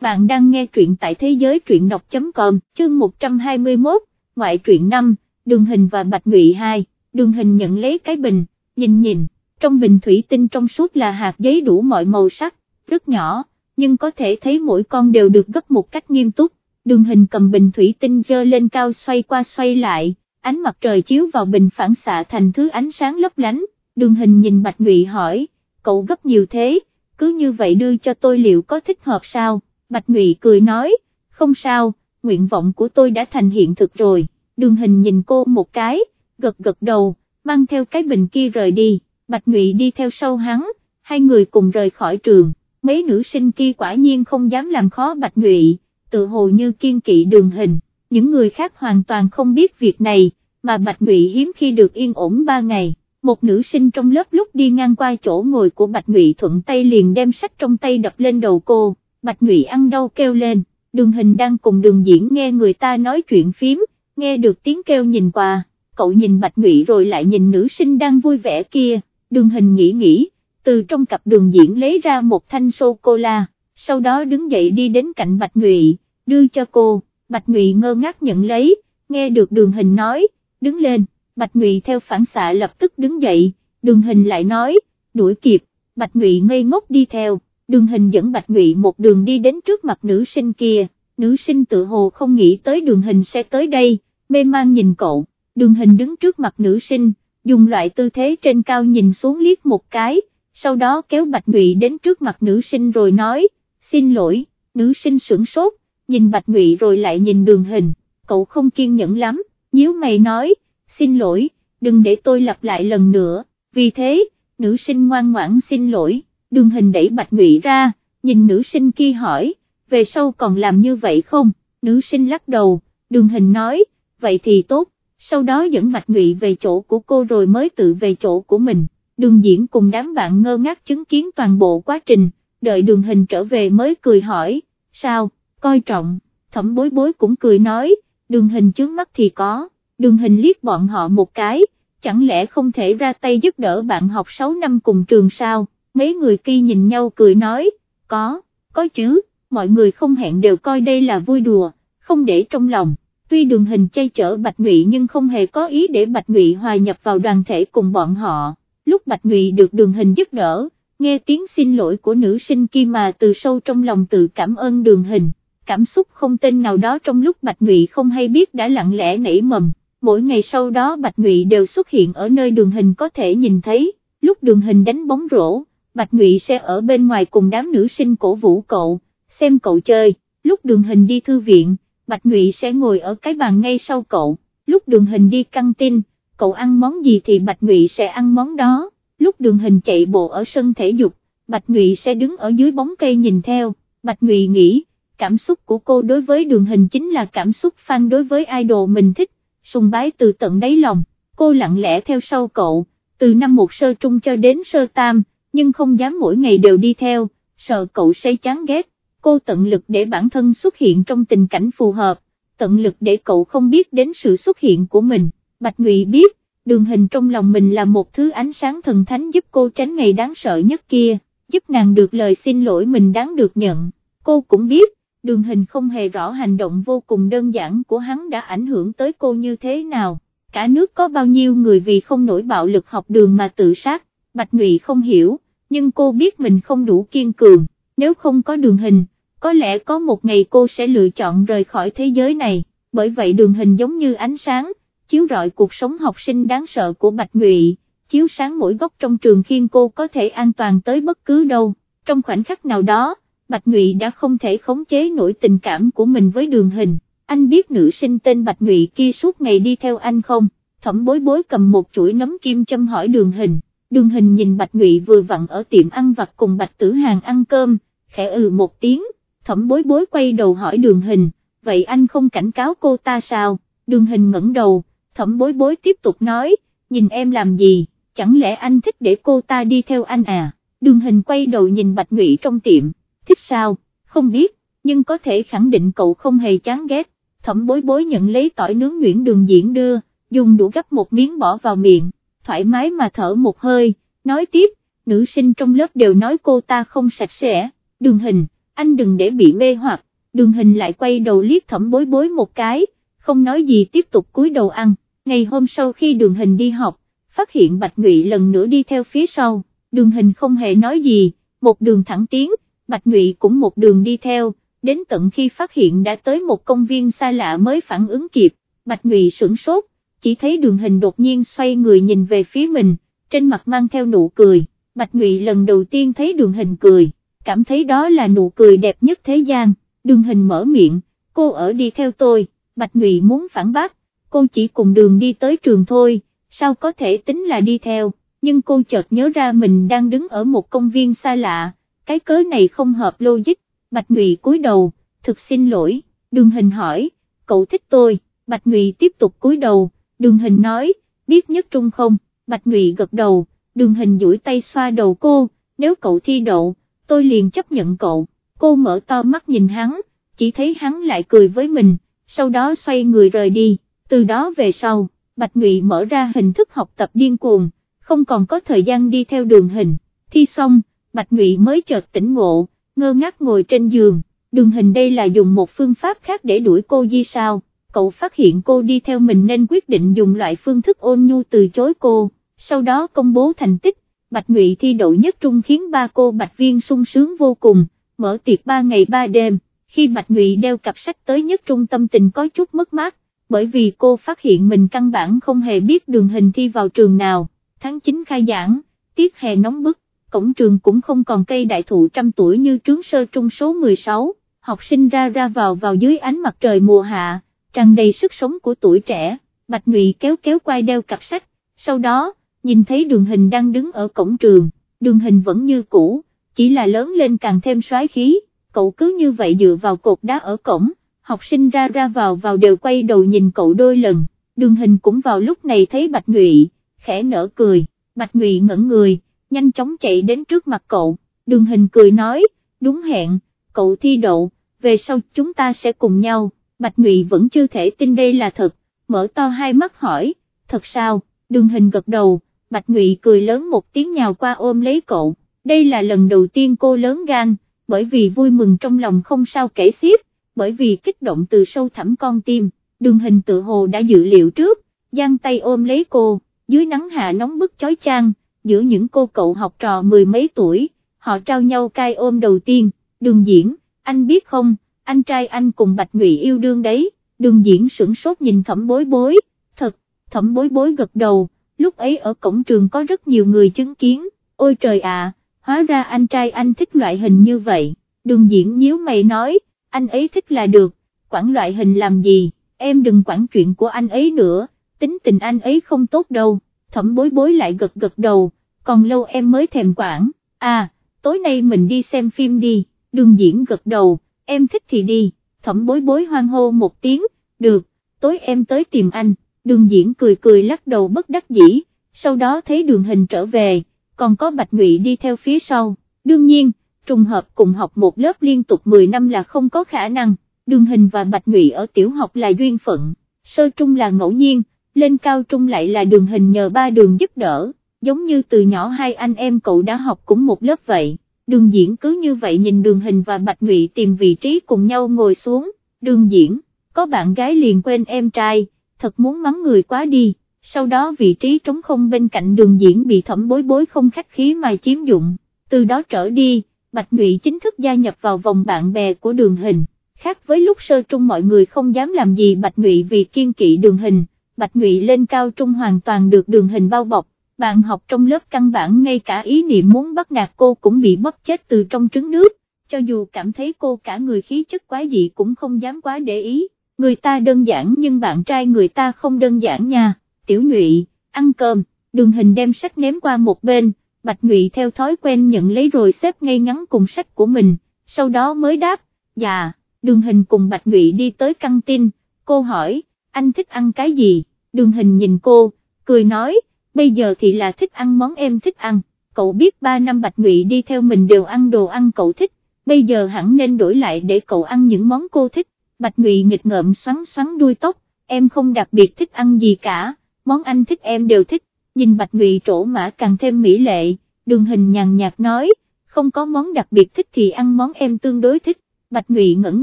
bạn đang nghe truyện tại thế giới truyện đọc.com, chương 121, ngoại truyện 5, đường hình và bạch ngụy 2, đường hình nhận lấy cái bình, nhìn nhìn, trong bình thủy tinh trong suốt là hạt giấy đủ mọi màu sắc, rất nhỏ, nhưng có thể thấy mỗi con đều được gấp một cách nghiêm túc, đường hình cầm bình thủy tinh dơ lên cao xoay qua xoay lại, ánh mặt trời chiếu vào bình phản xạ thành thứ ánh sáng lấp lánh, đường hình nhìn bạch ngụy hỏi, cậu gấp nhiều thế, cứ như vậy đưa cho tôi liệu có thích hợp sao? Bạch Ngụy cười nói, không sao, nguyện vọng của tôi đã thành hiện thực rồi, đường hình nhìn cô một cái, gật gật đầu, mang theo cái bình kia rời đi, Bạch Ngụy đi theo sau hắn, hai người cùng rời khỏi trường, mấy nữ sinh kia quả nhiên không dám làm khó Bạch Ngụy, tự hồ như kiên kỵ đường hình, những người khác hoàn toàn không biết việc này, mà Bạch Ngụy hiếm khi được yên ổn ba ngày. Một nữ sinh trong lớp lúc đi ngang qua chỗ ngồi của Bạch Ngụy thuận tay liền đem sách trong tay đập lên đầu cô, Bạch Ngụy ăn đau kêu lên, đường hình đang cùng đường diễn nghe người ta nói chuyện phím, nghe được tiếng kêu nhìn qua, cậu nhìn Bạch Ngụy rồi lại nhìn nữ sinh đang vui vẻ kia, đường hình nghĩ nghĩ, từ trong cặp đường diễn lấy ra một thanh sô-cô-la, sau đó đứng dậy đi đến cạnh Bạch Ngụy, đưa cho cô, Bạch Ngụy ngơ ngác nhận lấy, nghe được đường hình nói, đứng lên, Bạch Ngụy theo phản xạ lập tức đứng dậy, đường hình lại nói, đuổi kịp, Bạch Ngụy ngây ngốc đi theo đường hình dẫn Bạch Ngụy một đường đi đến trước mặt nữ sinh kia, nữ sinh tự hồ không nghĩ tới đường hình sẽ tới đây, mê man nhìn cậu, đường hình đứng trước mặt nữ sinh, dùng loại tư thế trên cao nhìn xuống liếc một cái, sau đó kéo Bạch Ngụy đến trước mặt nữ sinh rồi nói, xin lỗi, nữ sinh sửng sốt, nhìn Bạch Ngụy rồi lại nhìn đường hình, cậu không kiên nhẫn lắm, nhíu mày nói, xin lỗi, đừng để tôi lặp lại lần nữa, vì thế, nữ sinh ngoan ngoãn xin lỗi đường hình đẩy bạch ngụy ra, nhìn nữ sinh kia hỏi, về sau còn làm như vậy không, nữ sinh lắc đầu, đường hình nói, vậy thì tốt, sau đó dẫn bạch ngụy về chỗ của cô rồi mới tự về chỗ của mình, đường diễn cùng đám bạn ngơ ngác chứng kiến toàn bộ quá trình, đợi đường hình trở về mới cười hỏi, sao, coi trọng, thẩm bối bối cũng cười nói, đường hình chướng mắt thì có, đường hình liếc bọn họ một cái, chẳng lẽ không thể ra tay giúp đỡ bạn học 6 năm cùng trường sao? Mấy người kia nhìn nhau cười nói, có, có chứ, mọi người không hẹn đều coi đây là vui đùa, không để trong lòng. Tuy đường hình chay chở Bạch Ngụy nhưng không hề có ý để Bạch Ngụy hòa nhập vào đoàn thể cùng bọn họ. Lúc Bạch Ngụy được đường hình giúp đỡ, nghe tiếng xin lỗi của nữ sinh kia mà từ sâu trong lòng tự cảm ơn đường hình, cảm xúc không tên nào đó trong lúc Bạch Ngụy không hay biết đã lặng lẽ nảy mầm. Mỗi ngày sau đó Bạch Ngụy đều xuất hiện ở nơi đường hình có thể nhìn thấy, lúc đường hình đánh bóng rổ, Bạch Ngụy sẽ ở bên ngoài cùng đám nữ sinh cổ vũ cậu, xem cậu chơi, lúc đường hình đi thư viện, Bạch Ngụy sẽ ngồi ở cái bàn ngay sau cậu, lúc đường hình đi căng tin, cậu ăn món gì thì Bạch Ngụy sẽ ăn món đó, lúc đường hình chạy bộ ở sân thể dục, Bạch Ngụy sẽ đứng ở dưới bóng cây nhìn theo, Bạch Ngụy nghĩ, cảm xúc của cô đối với đường hình chính là cảm xúc fan đối với idol mình thích, sùng bái từ tận đáy lòng, cô lặng lẽ theo sau cậu, từ năm một sơ trung cho đến sơ tam, nhưng không dám mỗi ngày đều đi theo, sợ cậu say chán ghét, cô tận lực để bản thân xuất hiện trong tình cảnh phù hợp, tận lực để cậu không biết đến sự xuất hiện của mình, Bạch Ngụy biết, đường hình trong lòng mình là một thứ ánh sáng thần thánh giúp cô tránh ngày đáng sợ nhất kia, giúp nàng được lời xin lỗi mình đáng được nhận, cô cũng biết, đường hình không hề rõ hành động vô cùng đơn giản của hắn đã ảnh hưởng tới cô như thế nào, cả nước có bao nhiêu người vì không nổi bạo lực học đường mà tự sát, Bạch Ngụy không hiểu nhưng cô biết mình không đủ kiên cường, nếu không có đường hình, có lẽ có một ngày cô sẽ lựa chọn rời khỏi thế giới này, bởi vậy đường hình giống như ánh sáng, chiếu rọi cuộc sống học sinh đáng sợ của Bạch Ngụy, chiếu sáng mỗi góc trong trường khiến cô có thể an toàn tới bất cứ đâu, trong khoảnh khắc nào đó, Bạch Ngụy đã không thể khống chế nổi tình cảm của mình với đường hình, anh biết nữ sinh tên Bạch Ngụy kia suốt ngày đi theo anh không, thẩm bối bối cầm một chuỗi nấm kim châm hỏi đường hình đường hình nhìn Bạch Ngụy vừa vặn ở tiệm ăn vặt cùng Bạch Tử Hàng ăn cơm, khẽ ừ một tiếng, thẩm bối bối quay đầu hỏi đường hình, vậy anh không cảnh cáo cô ta sao, đường hình ngẩng đầu, thẩm bối bối tiếp tục nói, nhìn em làm gì, chẳng lẽ anh thích để cô ta đi theo anh à, đường hình quay đầu nhìn Bạch Ngụy trong tiệm, thích sao, không biết, nhưng có thể khẳng định cậu không hề chán ghét, thẩm bối bối nhận lấy tỏi nướng Nguyễn Đường Diễn đưa, dùng đũa gấp một miếng bỏ vào miệng, thoải mái mà thở một hơi, nói tiếp, nữ sinh trong lớp đều nói cô ta không sạch sẽ, đường hình, anh đừng để bị mê hoặc, đường hình lại quay đầu liếc thẩm bối bối một cái, không nói gì tiếp tục cúi đầu ăn, ngày hôm sau khi đường hình đi học, phát hiện Bạch Ngụy lần nữa đi theo phía sau, đường hình không hề nói gì, một đường thẳng tiến, Bạch Ngụy cũng một đường đi theo, đến tận khi phát hiện đã tới một công viên xa lạ mới phản ứng kịp, Bạch Ngụy sửng sốt, chỉ thấy đường hình đột nhiên xoay người nhìn về phía mình, trên mặt mang theo nụ cười, Bạch Ngụy lần đầu tiên thấy đường hình cười, cảm thấy đó là nụ cười đẹp nhất thế gian, đường hình mở miệng, cô ở đi theo tôi, Bạch Ngụy muốn phản bác, cô chỉ cùng đường đi tới trường thôi, sao có thể tính là đi theo, nhưng cô chợt nhớ ra mình đang đứng ở một công viên xa lạ, cái cớ này không hợp logic, Bạch Ngụy cúi đầu, thực xin lỗi, đường hình hỏi, cậu thích tôi, Bạch Ngụy tiếp tục cúi đầu, đường hình nói, biết nhất trung không, Bạch Ngụy gật đầu, đường hình duỗi tay xoa đầu cô, nếu cậu thi đậu, tôi liền chấp nhận cậu, cô mở to mắt nhìn hắn, chỉ thấy hắn lại cười với mình, sau đó xoay người rời đi, từ đó về sau, Bạch Ngụy mở ra hình thức học tập điên cuồng, không còn có thời gian đi theo đường hình, thi xong, Bạch Ngụy mới chợt tỉnh ngộ, ngơ ngác ngồi trên giường, đường hình đây là dùng một phương pháp khác để đuổi cô di sao, cậu phát hiện cô đi theo mình nên quyết định dùng loại phương thức ôn nhu từ chối cô, sau đó công bố thành tích, Bạch Ngụy thi đậu nhất trung khiến ba cô Bạch Viên sung sướng vô cùng, mở tiệc ba ngày ba đêm, khi Bạch Ngụy đeo cặp sách tới nhất trung tâm tình có chút mất mát, bởi vì cô phát hiện mình căn bản không hề biết đường hình thi vào trường nào, tháng 9 khai giảng, tiết hè nóng bức, cổng trường cũng không còn cây đại thụ trăm tuổi như trướng sơ trung số 16, học sinh ra ra vào vào dưới ánh mặt trời mùa hạ, tràn đầy sức sống của tuổi trẻ, Bạch Ngụy kéo kéo quay đeo cặp sách, sau đó, nhìn thấy đường hình đang đứng ở cổng trường, đường hình vẫn như cũ, chỉ là lớn lên càng thêm xoái khí, cậu cứ như vậy dựa vào cột đá ở cổng, học sinh ra ra vào vào đều quay đầu nhìn cậu đôi lần, đường hình cũng vào lúc này thấy Bạch Ngụy, khẽ nở cười, Bạch Ngụy ngẩn người, nhanh chóng chạy đến trước mặt cậu, đường hình cười nói, đúng hẹn, cậu thi đậu, về sau chúng ta sẽ cùng nhau, Bạch Ngụy vẫn chưa thể tin đây là thật, mở to hai mắt hỏi, thật sao, đường hình gật đầu, Bạch Ngụy cười lớn một tiếng nhào qua ôm lấy cậu, đây là lần đầu tiên cô lớn gan, bởi vì vui mừng trong lòng không sao kể xiết, bởi vì kích động từ sâu thẳm con tim, đường hình tự hồ đã dự liệu trước, giang tay ôm lấy cô, dưới nắng hạ nóng bức chói chang, giữa những cô cậu học trò mười mấy tuổi, họ trao nhau cai ôm đầu tiên, đường diễn, anh biết không, anh trai anh cùng Bạch Ngụy yêu đương đấy, đường diễn sửng sốt nhìn thẩm bối bối, thật, thẩm bối bối gật đầu, lúc ấy ở cổng trường có rất nhiều người chứng kiến, ôi trời ạ, hóa ra anh trai anh thích loại hình như vậy, đường diễn nhíu mày nói, anh ấy thích là được, quản loại hình làm gì, em đừng quản chuyện của anh ấy nữa, tính tình anh ấy không tốt đâu, thẩm bối bối lại gật gật đầu, còn lâu em mới thèm quản, à, tối nay mình đi xem phim đi, đường diễn gật đầu, em thích thì đi, thẩm bối bối hoang hô một tiếng, được, tối em tới tìm anh, đường diễn cười cười lắc đầu bất đắc dĩ, sau đó thấy đường hình trở về, còn có bạch ngụy đi theo phía sau, đương nhiên, trùng hợp cùng học một lớp liên tục 10 năm là không có khả năng, đường hình và bạch ngụy ở tiểu học là duyên phận, sơ trung là ngẫu nhiên, lên cao trung lại là đường hình nhờ ba đường giúp đỡ, giống như từ nhỏ hai anh em cậu đã học cũng một lớp vậy, đường diễn cứ như vậy nhìn đường hình và bạch ngụy tìm vị trí cùng nhau ngồi xuống, đường diễn, có bạn gái liền quên em trai, thật muốn mắng người quá đi, sau đó vị trí trống không bên cạnh đường diễn bị thẩm bối bối không khách khí mà chiếm dụng, từ đó trở đi, Bạch Ngụy chính thức gia nhập vào vòng bạn bè của đường hình, khác với lúc sơ trung mọi người không dám làm gì Bạch Ngụy vì kiên kỵ đường hình, Bạch Ngụy lên cao trung hoàn toàn được đường hình bao bọc, bạn học trong lớp căn bản ngay cả ý niệm muốn bắt nạt cô cũng bị bóp chết từ trong trứng nước, cho dù cảm thấy cô cả người khí chất quá dị cũng không dám quá để ý, người ta đơn giản nhưng bạn trai người ta không đơn giản nha, tiểu nhụy, ăn cơm, đường hình đem sách ném qua một bên, Bạch nhụy theo thói quen nhận lấy rồi xếp ngay ngắn cùng sách của mình, sau đó mới đáp, dạ, đường hình cùng Bạch nhụy đi tới căng tin, cô hỏi, anh thích ăn cái gì, đường hình nhìn cô, cười nói, bây giờ thì là thích ăn món em thích ăn, cậu biết 3 năm Bạch Ngụy đi theo mình đều ăn đồ ăn cậu thích, bây giờ hẳn nên đổi lại để cậu ăn những món cô thích, Bạch Ngụy nghịch ngợm xoắn xoắn đuôi tóc, em không đặc biệt thích ăn gì cả, món anh thích em đều thích, nhìn Bạch Ngụy trổ mã càng thêm mỹ lệ, đường hình nhàn nhạt nói, không có món đặc biệt thích thì ăn món em tương đối thích, Bạch Ngụy ngẩn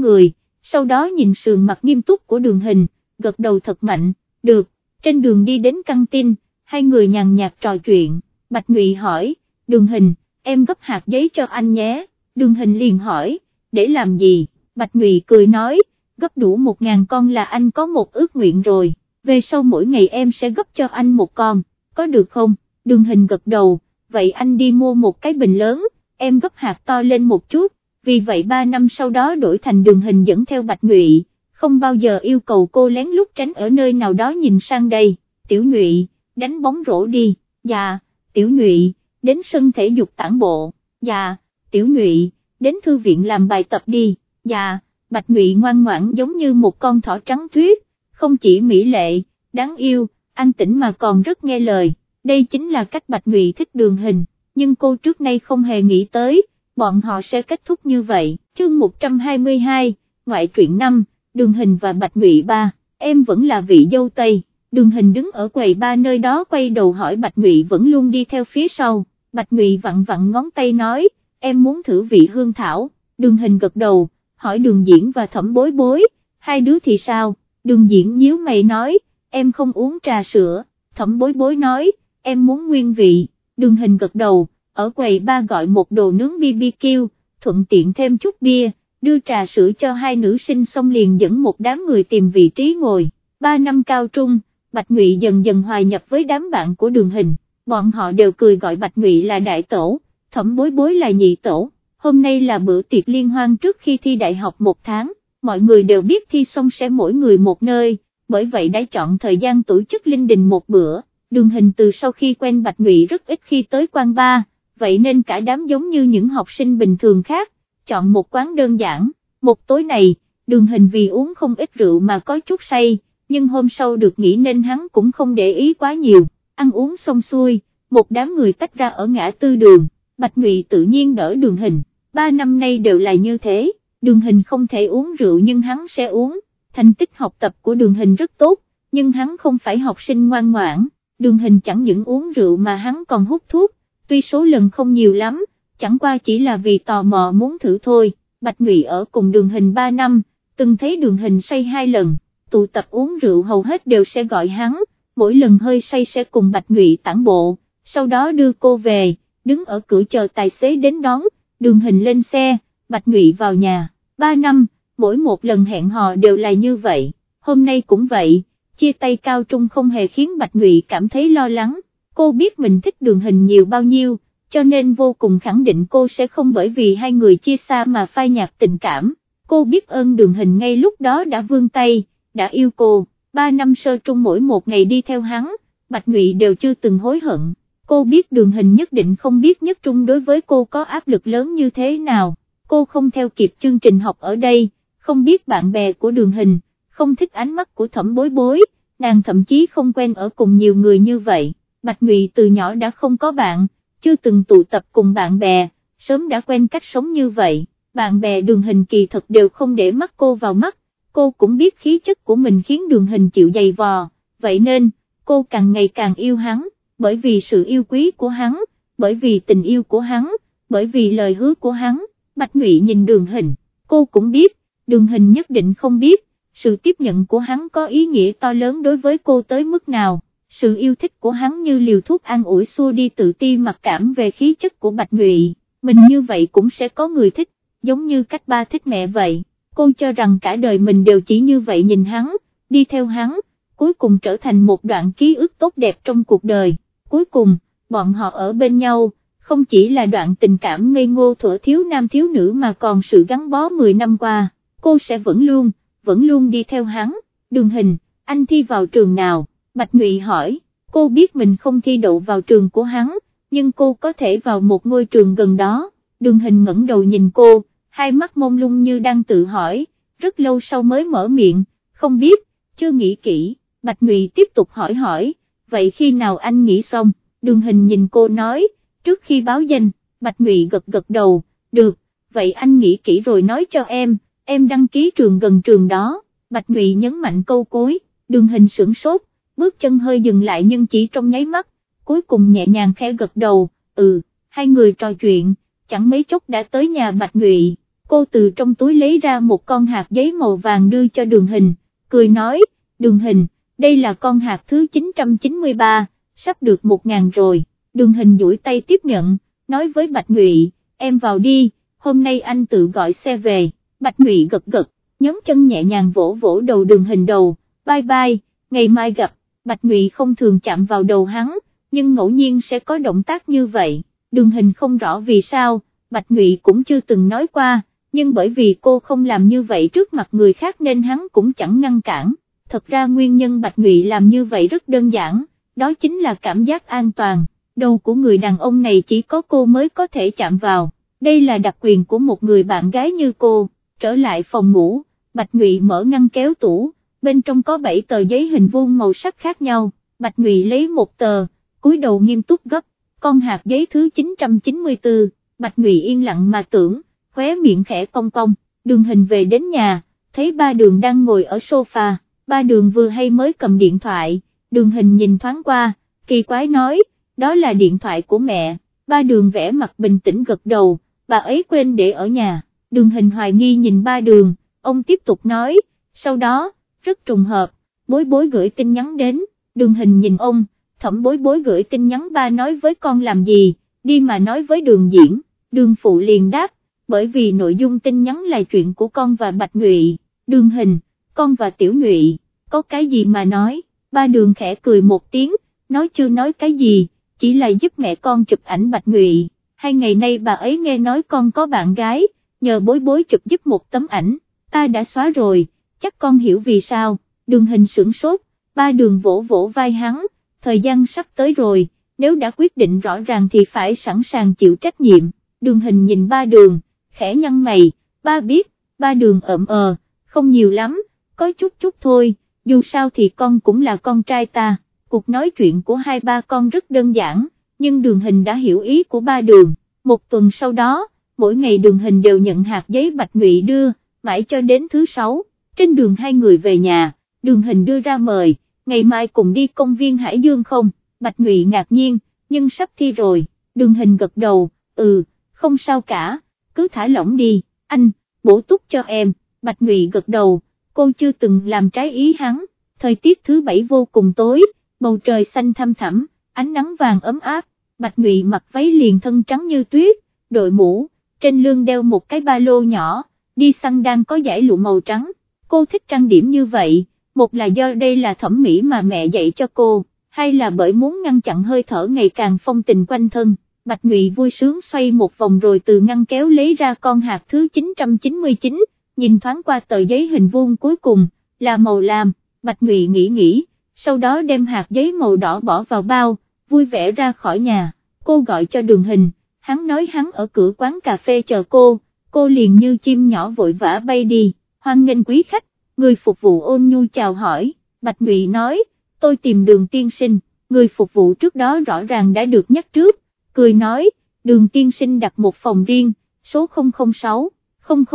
người, sau đó nhìn sườn mặt nghiêm túc của đường hình, gật đầu thật mạnh, được, trên đường đi đến căng tin, hai người nhàn nhạt trò chuyện, Bạch Ngụy hỏi, đường hình, em gấp hạt giấy cho anh nhé, đường hình liền hỏi, để làm gì, Bạch Ngụy cười nói, gấp đủ một ngàn con là anh có một ước nguyện rồi, về sau mỗi ngày em sẽ gấp cho anh một con, có được không, đường hình gật đầu, vậy anh đi mua một cái bình lớn, em gấp hạt to lên một chút, vì vậy ba năm sau đó đổi thành đường hình dẫn theo Bạch Ngụy, không bao giờ yêu cầu cô lén lút tránh ở nơi nào đó nhìn sang đây, tiểu Ngụy, đánh bóng rổ đi, dạ, tiểu nhụy, đến sân thể dục tản bộ, dạ, tiểu nhụy, đến thư viện làm bài tập đi, dạ, Bạch nhụy ngoan ngoãn giống như một con thỏ trắng tuyết, không chỉ mỹ lệ, đáng yêu, an tĩnh mà còn rất nghe lời, đây chính là cách Bạch nhụy thích đường hình, nhưng cô trước nay không hề nghĩ tới, bọn họ sẽ kết thúc như vậy, chương 122, ngoại truyện 5, đường hình và Bạch nhụy ba, em vẫn là vị dâu Tây, đường hình đứng ở quầy ba nơi đó quay đầu hỏi Bạch Ngụy vẫn luôn đi theo phía sau, Bạch Ngụy vặn vặn ngón tay nói, em muốn thử vị hương thảo, đường hình gật đầu, hỏi đường diễn và thẩm bối bối, hai đứa thì sao, đường diễn nhíu mày nói, em không uống trà sữa, thẩm bối bối nói, em muốn nguyên vị, đường hình gật đầu, ở quầy ba gọi một đồ nướng BBQ, thuận tiện thêm chút bia, đưa trà sữa cho hai nữ sinh xong liền dẫn một đám người tìm vị trí ngồi, ba năm cao trung, Bạch Ngụy dần dần hòa nhập với đám bạn của đường hình, bọn họ đều cười gọi Bạch Ngụy là đại tổ, thẩm bối bối là nhị tổ, hôm nay là bữa tiệc liên hoan trước khi thi đại học một tháng, mọi người đều biết thi xong sẽ mỗi người một nơi, bởi vậy đã chọn thời gian tổ chức linh đình một bữa, đường hình từ sau khi quen Bạch Ngụy rất ít khi tới quan ba, vậy nên cả đám giống như những học sinh bình thường khác, chọn một quán đơn giản, một tối này, đường hình vì uống không ít rượu mà có chút say, nhưng hôm sau được nghỉ nên hắn cũng không để ý quá nhiều, ăn uống xong xuôi, một đám người tách ra ở ngã tư đường, Bạch Ngụy tự nhiên đỡ đường hình, ba năm nay đều là như thế, đường hình không thể uống rượu nhưng hắn sẽ uống, thành tích học tập của đường hình rất tốt, nhưng hắn không phải học sinh ngoan ngoãn, đường hình chẳng những uống rượu mà hắn còn hút thuốc, tuy số lần không nhiều lắm, chẳng qua chỉ là vì tò mò muốn thử thôi, Bạch Ngụy ở cùng đường hình 3 năm, từng thấy đường hình say hai lần, tụ tập uống rượu hầu hết đều sẽ gọi hắn, mỗi lần hơi say sẽ cùng Bạch Ngụy tản bộ, sau đó đưa cô về, đứng ở cửa chờ tài xế đến đón, đường hình lên xe, Bạch Ngụy vào nhà, 3 năm, mỗi một lần hẹn hò đều là như vậy, hôm nay cũng vậy, chia tay cao trung không hề khiến Bạch Ngụy cảm thấy lo lắng, cô biết mình thích đường hình nhiều bao nhiêu, cho nên vô cùng khẳng định cô sẽ không bởi vì hai người chia xa mà phai nhạt tình cảm, cô biết ơn đường hình ngay lúc đó đã vươn tay, đã yêu cô, ba năm sơ trung mỗi một ngày đi theo hắn, Bạch Ngụy đều chưa từng hối hận, cô biết đường hình nhất định không biết nhất trung đối với cô có áp lực lớn như thế nào, cô không theo kịp chương trình học ở đây, không biết bạn bè của đường hình, không thích ánh mắt của thẩm bối bối, nàng thậm chí không quen ở cùng nhiều người như vậy. Bạch Ngụy từ nhỏ đã không có bạn, chưa từng tụ tập cùng bạn bè, sớm đã quen cách sống như vậy, bạn bè đường hình kỳ thật đều không để mắt cô vào mắt, cô cũng biết khí chất của mình khiến đường hình chịu dày vò, vậy nên, cô càng ngày càng yêu hắn, bởi vì sự yêu quý của hắn, bởi vì tình yêu của hắn, bởi vì lời hứa của hắn, Bạch Ngụy nhìn đường hình, cô cũng biết, đường hình nhất định không biết, sự tiếp nhận của hắn có ý nghĩa to lớn đối với cô tới mức nào sự yêu thích của hắn như liều thuốc an ủi xua đi tự ti mặc cảm về khí chất của Bạch Ngụy, mình như vậy cũng sẽ có người thích, giống như cách ba thích mẹ vậy, cô cho rằng cả đời mình đều chỉ như vậy nhìn hắn, đi theo hắn, cuối cùng trở thành một đoạn ký ức tốt đẹp trong cuộc đời, cuối cùng, bọn họ ở bên nhau, không chỉ là đoạn tình cảm ngây ngô thuở thiếu nam thiếu nữ mà còn sự gắn bó 10 năm qua, cô sẽ vẫn luôn, vẫn luôn đi theo hắn, đường hình, anh thi vào trường nào? Bạch Ngụy hỏi, cô biết mình không thi đậu vào trường của hắn, nhưng cô có thể vào một ngôi trường gần đó, đường hình ngẩng đầu nhìn cô, hai mắt mông lung như đang tự hỏi, rất lâu sau mới mở miệng, không biết, chưa nghĩ kỹ, Bạch Ngụy tiếp tục hỏi hỏi, vậy khi nào anh nghĩ xong, đường hình nhìn cô nói, trước khi báo danh, Bạch Ngụy gật gật đầu, được, vậy anh nghĩ kỹ rồi nói cho em, em đăng ký trường gần trường đó, Bạch Ngụy nhấn mạnh câu cuối, đường hình sửng sốt, bước chân hơi dừng lại nhưng chỉ trong nháy mắt, cuối cùng nhẹ nhàng khẽ gật đầu, ừ, hai người trò chuyện, chẳng mấy chốc đã tới nhà Bạch Ngụy, cô từ trong túi lấy ra một con hạt giấy màu vàng đưa cho đường hình, cười nói, đường hình, đây là con hạt thứ 993, sắp được 1.000 rồi, đường hình duỗi tay tiếp nhận, nói với Bạch Ngụy, em vào đi, hôm nay anh tự gọi xe về, Bạch Ngụy gật gật, nhóm chân nhẹ nhàng vỗ vỗ đầu đường hình đầu, bye bye, ngày mai gặp, Bạch Ngụy không thường chạm vào đầu hắn, nhưng ngẫu nhiên sẽ có động tác như vậy, đường hình không rõ vì sao, Bạch Ngụy cũng chưa từng nói qua, nhưng bởi vì cô không làm như vậy trước mặt người khác nên hắn cũng chẳng ngăn cản, thật ra nguyên nhân Bạch Ngụy làm như vậy rất đơn giản, đó chính là cảm giác an toàn, đầu của người đàn ông này chỉ có cô mới có thể chạm vào, đây là đặc quyền của một người bạn gái như cô, trở lại phòng ngủ, Bạch Ngụy mở ngăn kéo tủ, bên trong có 7 tờ giấy hình vuông màu sắc khác nhau, Bạch Ngụy lấy một tờ, cúi đầu nghiêm túc gấp, con hạt giấy thứ 994, Bạch Ngụy yên lặng mà tưởng, khóe miệng khẽ cong cong, đường hình về đến nhà, thấy ba đường đang ngồi ở sofa, ba đường vừa hay mới cầm điện thoại, đường hình nhìn thoáng qua, kỳ quái nói, đó là điện thoại của mẹ, ba đường vẽ mặt bình tĩnh gật đầu, bà ấy quên để ở nhà, đường hình hoài nghi nhìn ba đường, ông tiếp tục nói, sau đó, rất trùng hợp, bối bối gửi tin nhắn đến, đường hình nhìn ông, thẩm bối bối gửi tin nhắn ba nói với con làm gì, đi mà nói với đường diễn, đường phụ liền đáp, bởi vì nội dung tin nhắn là chuyện của con và Bạch Nhụy, đường hình, con và Tiểu Nhụy, có cái gì mà nói, ba đường khẽ cười một tiếng, nói chưa nói cái gì, chỉ là giúp mẹ con chụp ảnh Bạch Nhụy, hai ngày nay bà ấy nghe nói con có bạn gái, nhờ bối bối chụp giúp một tấm ảnh, ta đã xóa rồi, chắc con hiểu vì sao, đường hình sửng sốt, ba đường vỗ vỗ vai hắn, thời gian sắp tới rồi, nếu đã quyết định rõ ràng thì phải sẵn sàng chịu trách nhiệm, đường hình nhìn ba đường, khẽ nhăn mày, ba biết, ba đường ẩm ờ, không nhiều lắm, có chút chút thôi, dù sao thì con cũng là con trai ta, cuộc nói chuyện của hai ba con rất đơn giản, nhưng đường hình đã hiểu ý của ba đường, một tuần sau đó, mỗi ngày đường hình đều nhận hạt giấy bạch ngụy đưa, mãi cho đến thứ sáu, trên đường hai người về nhà, đường hình đưa ra mời, ngày mai cùng đi công viên Hải Dương không, bạch ngụy ngạc nhiên, nhưng sắp thi rồi, đường hình gật đầu, ừ, không sao cả, cứ thả lỏng đi, anh, bổ túc cho em, Bạch Ngụy gật đầu, cô chưa từng làm trái ý hắn, thời tiết thứ bảy vô cùng tối, bầu trời xanh thăm thẳm, ánh nắng vàng ấm áp, Bạch Ngụy mặc váy liền thân trắng như tuyết, đội mũ, trên lưng đeo một cái ba lô nhỏ, đi săn đang có giải lụa màu trắng, cô thích trang điểm như vậy, một là do đây là thẩm mỹ mà mẹ dạy cho cô, hay là bởi muốn ngăn chặn hơi thở ngày càng phong tình quanh thân. Bạch Ngụy vui sướng xoay một vòng rồi từ ngăn kéo lấy ra con hạt thứ 999, nhìn thoáng qua tờ giấy hình vuông cuối cùng, là màu lam, Bạch Ngụy nghĩ nghĩ, sau đó đem hạt giấy màu đỏ bỏ vào bao, vui vẻ ra khỏi nhà, cô gọi cho đường hình, hắn nói hắn ở cửa quán cà phê chờ cô, cô liền như chim nhỏ vội vã bay đi, hoan nghênh quý khách, người phục vụ ôn nhu chào hỏi, Bạch Ngụy nói, tôi tìm đường tiên sinh, người phục vụ trước đó rõ ràng đã được nhắc trước cười nói, đường tiên sinh đặt một phòng riêng, số 006,